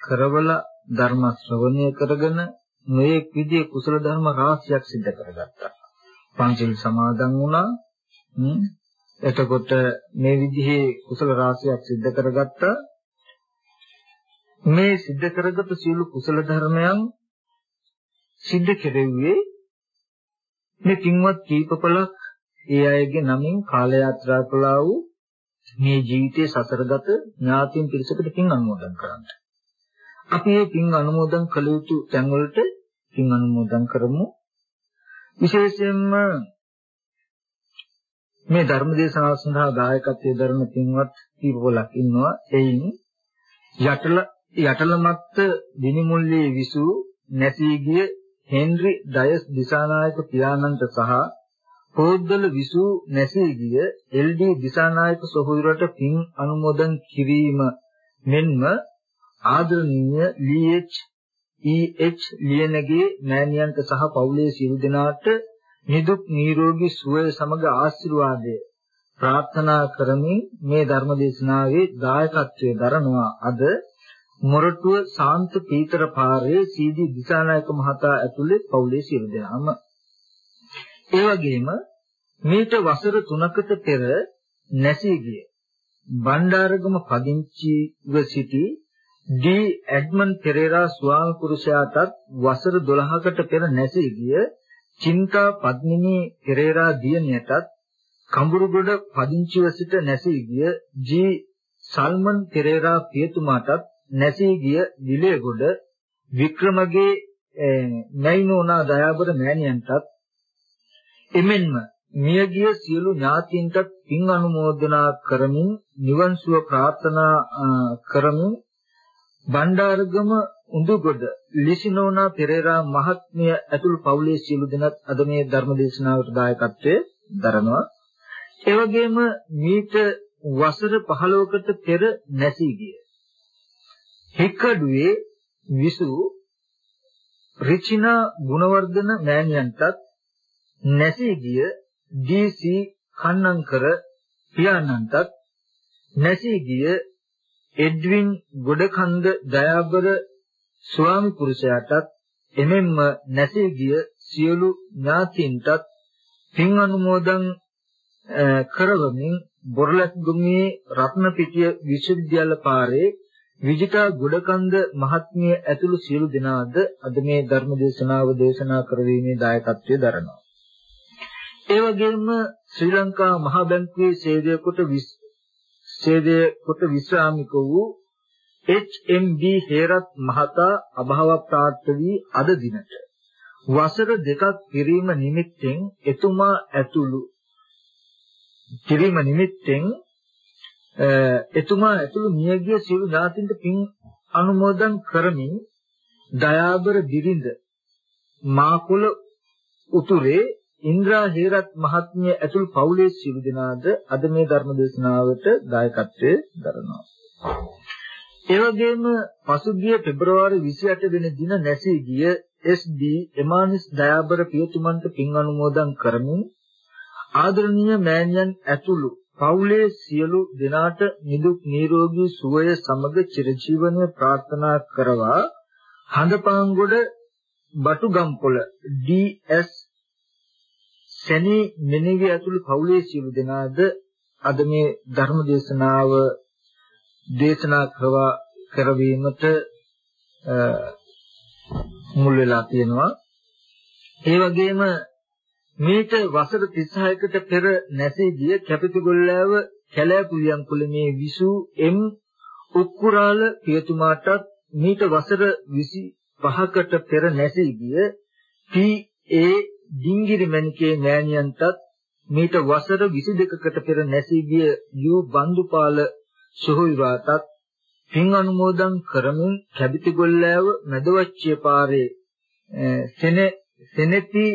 කරවල ධර්ම ශ්‍රවණය කරගෙන නොයෙක් විදිහේ කුසල ධර්ම රාශියක් සිදු කරගත්තා. පංචිල් සමාදන් වුණා. එතකොට මේ විදිහේ කුසල රාශියක් සිදු කරගත්තා. මේ සිද්ධ කරගත් සියලු කුසල ධර්මයන් සිද්ධ කෙරෙව්වේ මේ පින්වත් කීපපලක් ඒ අයගේ නමින් කාල යාත්‍රා කළා වූ මේ ජීවිතයේ සසරගත ඥාතීන් පිරිසකට පින් අනුමෝදන් කරන්න. අපි මේ පින් අනුමෝදන් කළ යුතු තැන් වලට පින් අනුමෝදන් කරමු. විශේෂයෙන්ම මේ ධර්ම දේශනාව සඳහා දායකත්වයේ දරන පින්වත් කීපපලක් ඉන්නවා. එයින් යටල යටලමත්ත දිනිමුල්ලේ විසු නැසී ගිය හෙන්රි ඩයස් දිසානායක පියාණන්ට සහ පොද්දල විසු නැසී ගිය එල්.ඩී. දිසානායක සොහොයුරට පින් අනුමෝදන් කිරීම මෙන්ම ආදරණීය ලී.එච්. ඊ.එච්. ලියනගේ මෑණියන්ට සහ පවුලේ සියලු දෙනාට නිදුක් නිරෝගී සුවය සමග ආශිර්වාදය ප්‍රාර්ථනා කරමින් මේ ධර්ම දේශනාවේ දායකත්වයේ දරනවා අද මොරටුව සාන්ත පීතර පාරේ සීදී දිසානායක මහතා ඇතුළේ පවුලේ සියලු දෙනාම. ඒ වගේම මීට වසර 3කට පෙර නැසී ගිය බණ්ඩාරගම පදිංචිව සිටි ඩී ඇඩ්මන් පෙරේරා ස්වාමි පුරුෂයාටත් වසර 12කට පෙර නැසී ගිය චින්තා පද්මිනී පෙරේරා දියණියටත් කඹුරුගොඩ පදිංචිව සිට නැසී ගිය ජී සල්මන් පෙරේරා පියතුමාටත් නැසී ගිය විලේගොඩ වික්‍රමගේ නයිනෝනා දයාබර මෑණියන්ටත් එමෙන්ම මියගිය සියලු ඥාතීන්ටත් පින් අනුමෝදනා කරමින් නිවන් සුව ප්‍රාර්ථනා කරමින් බණ්ඩාරගම උඳුගොඩ ලිසිනෝනා පෙරේරා මහත්මිය ඇතුළු පවුලේ සියලු දෙනාත් අද මේ ධර්ම දේශනාවට දායකත්වයේ දරනවා. ඒ වගේම මීට වසර 15කට පෙර නැසී ගිය හික්කඩුවේ විසු රිචිනා ගුණවර්ධන මෑණියන්ටත් නැසී ගිය ඩී.සී. කන්නංකර පියාණන්ටත් නැසී ගිය එඩ්වින් ගොඩකන්ද දයාබර ස්වාමි පුරුෂයාටත් එමෙන්ම නැසී ගිය සියලු ඥාතීන්ටත් පින් අනුමෝදන් කරවමින් බොරලැස්ගමුවේ රත්නපිටිය විශ්වවිද්‍යාල පාරේ විජිතා ගොඩකන්ද මහත්මිය ඇතුළු සියලු දෙනාද අද මේ ධර්ම දේශනාව දේශනා කරවීමේ දායකත්වයේ දරනවා. ඒ වගේම ශ්‍රී ලංකා මහා බැංකුවේ සේවය කොට සේවය කොට විශ්‍රාමික වූ HMB හේරත් මහතා අභාව ප්‍රාප්ත වී අද දිනට වසර දෙකක් පිරීම නිමිත්තෙන් එතුමා ඇතුළු කිරීම නිමිත්තෙන් එතුමා ඇතුළු මියගිය සියලු ඥාතින්ට පින් අනුමෝදන් කරමින් දයාබර බිරිඳ මාකුල උතුරේ ඉන්ද්‍රා හේරත් මහත්මිය ඇතුළු පවුලේ සියලු දෙනාද අද මේ ධර්ම දේශනාවට දායකත්වයේ දරනවා. ඒ වගේම පසුගිය පෙබරවාරි 28 වෙනි දින නැසී ගිය SD එමානිස් දයාබර පියතුමන්ට පින් අනුමෝදන් කරමින් ආදරණීය මෑණියන් ඇතුළු පවුලේ සියලු දෙනාට නිදුක් නිරෝගී සුවය සමග චිරජීවනය ප්‍රාර්ථනා කරවා හඳපාංගොඩ බටුගම්පොළ DS සැනී මෙනෙවි ඇතුළු පවුලේ සියලු දෙනාද අද මේ ධර්ම දේශනාව දේශනා කරවා කරවීමට මුල් වෙලා තියෙනවා. ඒ වගේම මේට වසර 36කට පෙර නැසී ගිය කැපිතිගොල්ලෑව කැලෑපුලියන් කුලමේ විසූ එම් උක්කුරාල පියතුමාටත් මීට වසර 25කට පෙර නැසී ගිය පී.ඒ. ඩිංගිරි මණිකේ මෑණියන්ටත් මීට වසර 22කට පෙර නැසී ගිය යූ බන්දුපාල සොහොයුරාටත් පින් අනුමෝදන් කරමින් කැබිතිගොල්ලෑව මැදවච්චිය පාරේ සෙනෙති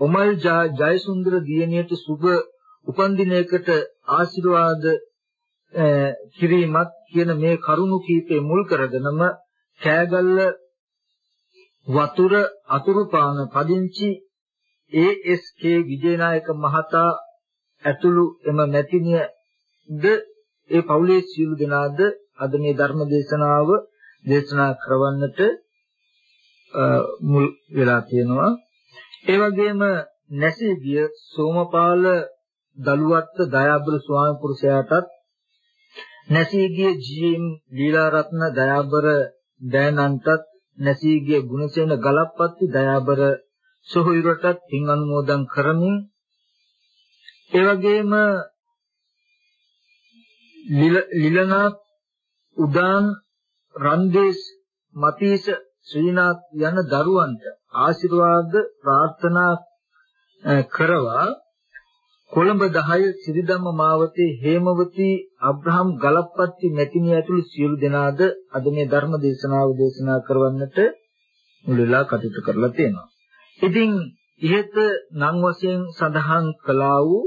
ඔමල් ජයසුන්දර දියණියට සුබ උපන්දිනයකට ආශිර්වාද කිරීමත් කියන මේ කරුණු කීපේ මුල් කරගෙනම කෑගල්ල වතුර අතුරුපාන පදිංචි ASK විජේනායක මහතා ඇතුළු එම මැතිණියද ඒ පවුලේ සියලු දෙනාද අද මේ ධර්ම දේශනාව දේශනා කරවන්නට මුල් වෙලා තියෙනවා. ඒ වගේම නැසී ගිය සෝමපාල දලුවත්ත දයාබර ස්වාමි පුරුෂයාටත් නැසී ගිය ජී.එම්. ලීලාරත්න දයාබර දයනන්ටත් නැසී ගිය ගුණසේන ගලප්පත්ති දයාබර සොහොයුරටත් පින් අනුමෝදන් කරමින් ඒ වගේම ලිලනාත් උදාන් රන්දේස් මතීස ශ්‍රීනාත් යන දරුවන්ට ආශිර්වාද ප්‍රාර්ථනා කරවා කොළඹ 10 සිරිදම්ම මාවතේ හේමවතී අබ්‍රහම් ගලප්පත්ති මෙතිණිය ඇතුළු සියලු දෙනාද අද මේ ධර්ම දේශනාව දේශනා කරවන්නට මුලලා කටයුතු කරලා තියෙනවා. ඉතින් ඉහත නම් වශයෙන් සඳහන් කළා වූ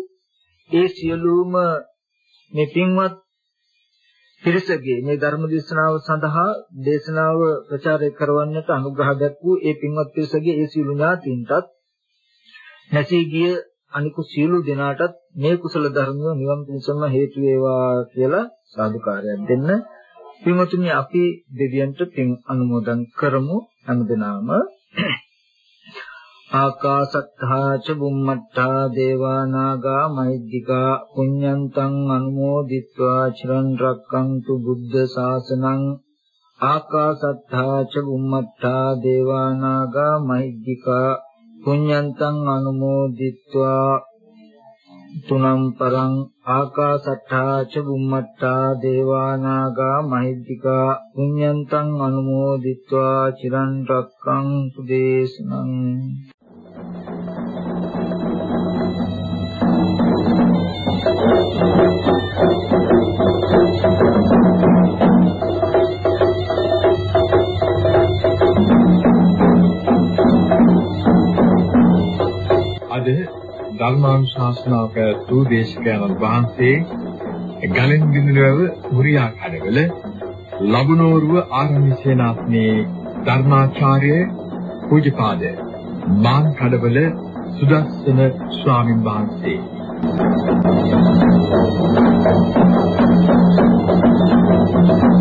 ඒ සියලුම මේ පින්වත් පිරිසගේ මේ ධර්ම දේශනාව සඳහා දේශනාව ප්‍රචාරය කරවන්නට අනුග්‍රහ දක්වූ ඒ පින්වත් පිරිසගේ ඒ සියලු ඥාතීන්ටත් නැසී ගිය අනිකු සියලු දෙනාටත් මේ කුසල ධර්මය නිවන් පිණසම හේතු වේවා කියලා සාදුකාරයක් දෙන්න. පින්වතුනි අපි දෙවියන්ට පින් අනුමෝදන් කරමු. හැමදෙනාම ආකාසත්තා ච බුම්මත්තා දේවා නාග මහිද්దికා පුඤ්ඤන්තං අනුමෝදිත්වා චිරන් රැක්කන්තු බුද්ධ ශාසනං ආකාසත්තා ච බුම්මත්තා දේවා නාග මහිද්దికා පුඤ්ඤන්තං අනුමෝදිත්වා තුනම් පරං ආකාසත්තා ච බුම්මත්තා දේවා නාග මහිද්దికා පුඤ්ඤන්තං අනුමෝදිත්වා චිරන් රැක්කන්තු දේශනං අද ධර්මානුශාසනාව පැවැත්වූ දේශකයන්න් වහන්සේ ගලෙන් බිඳුනව මුරියා කඩවල ලබුනෝරුව ආරණ්‍ය සේනාසනේ ධර්මාචාර්ය පූජ්‍යපාද මාන් කඩවල සුදස්සන ස්වාමින් වහන්සේ Thank you.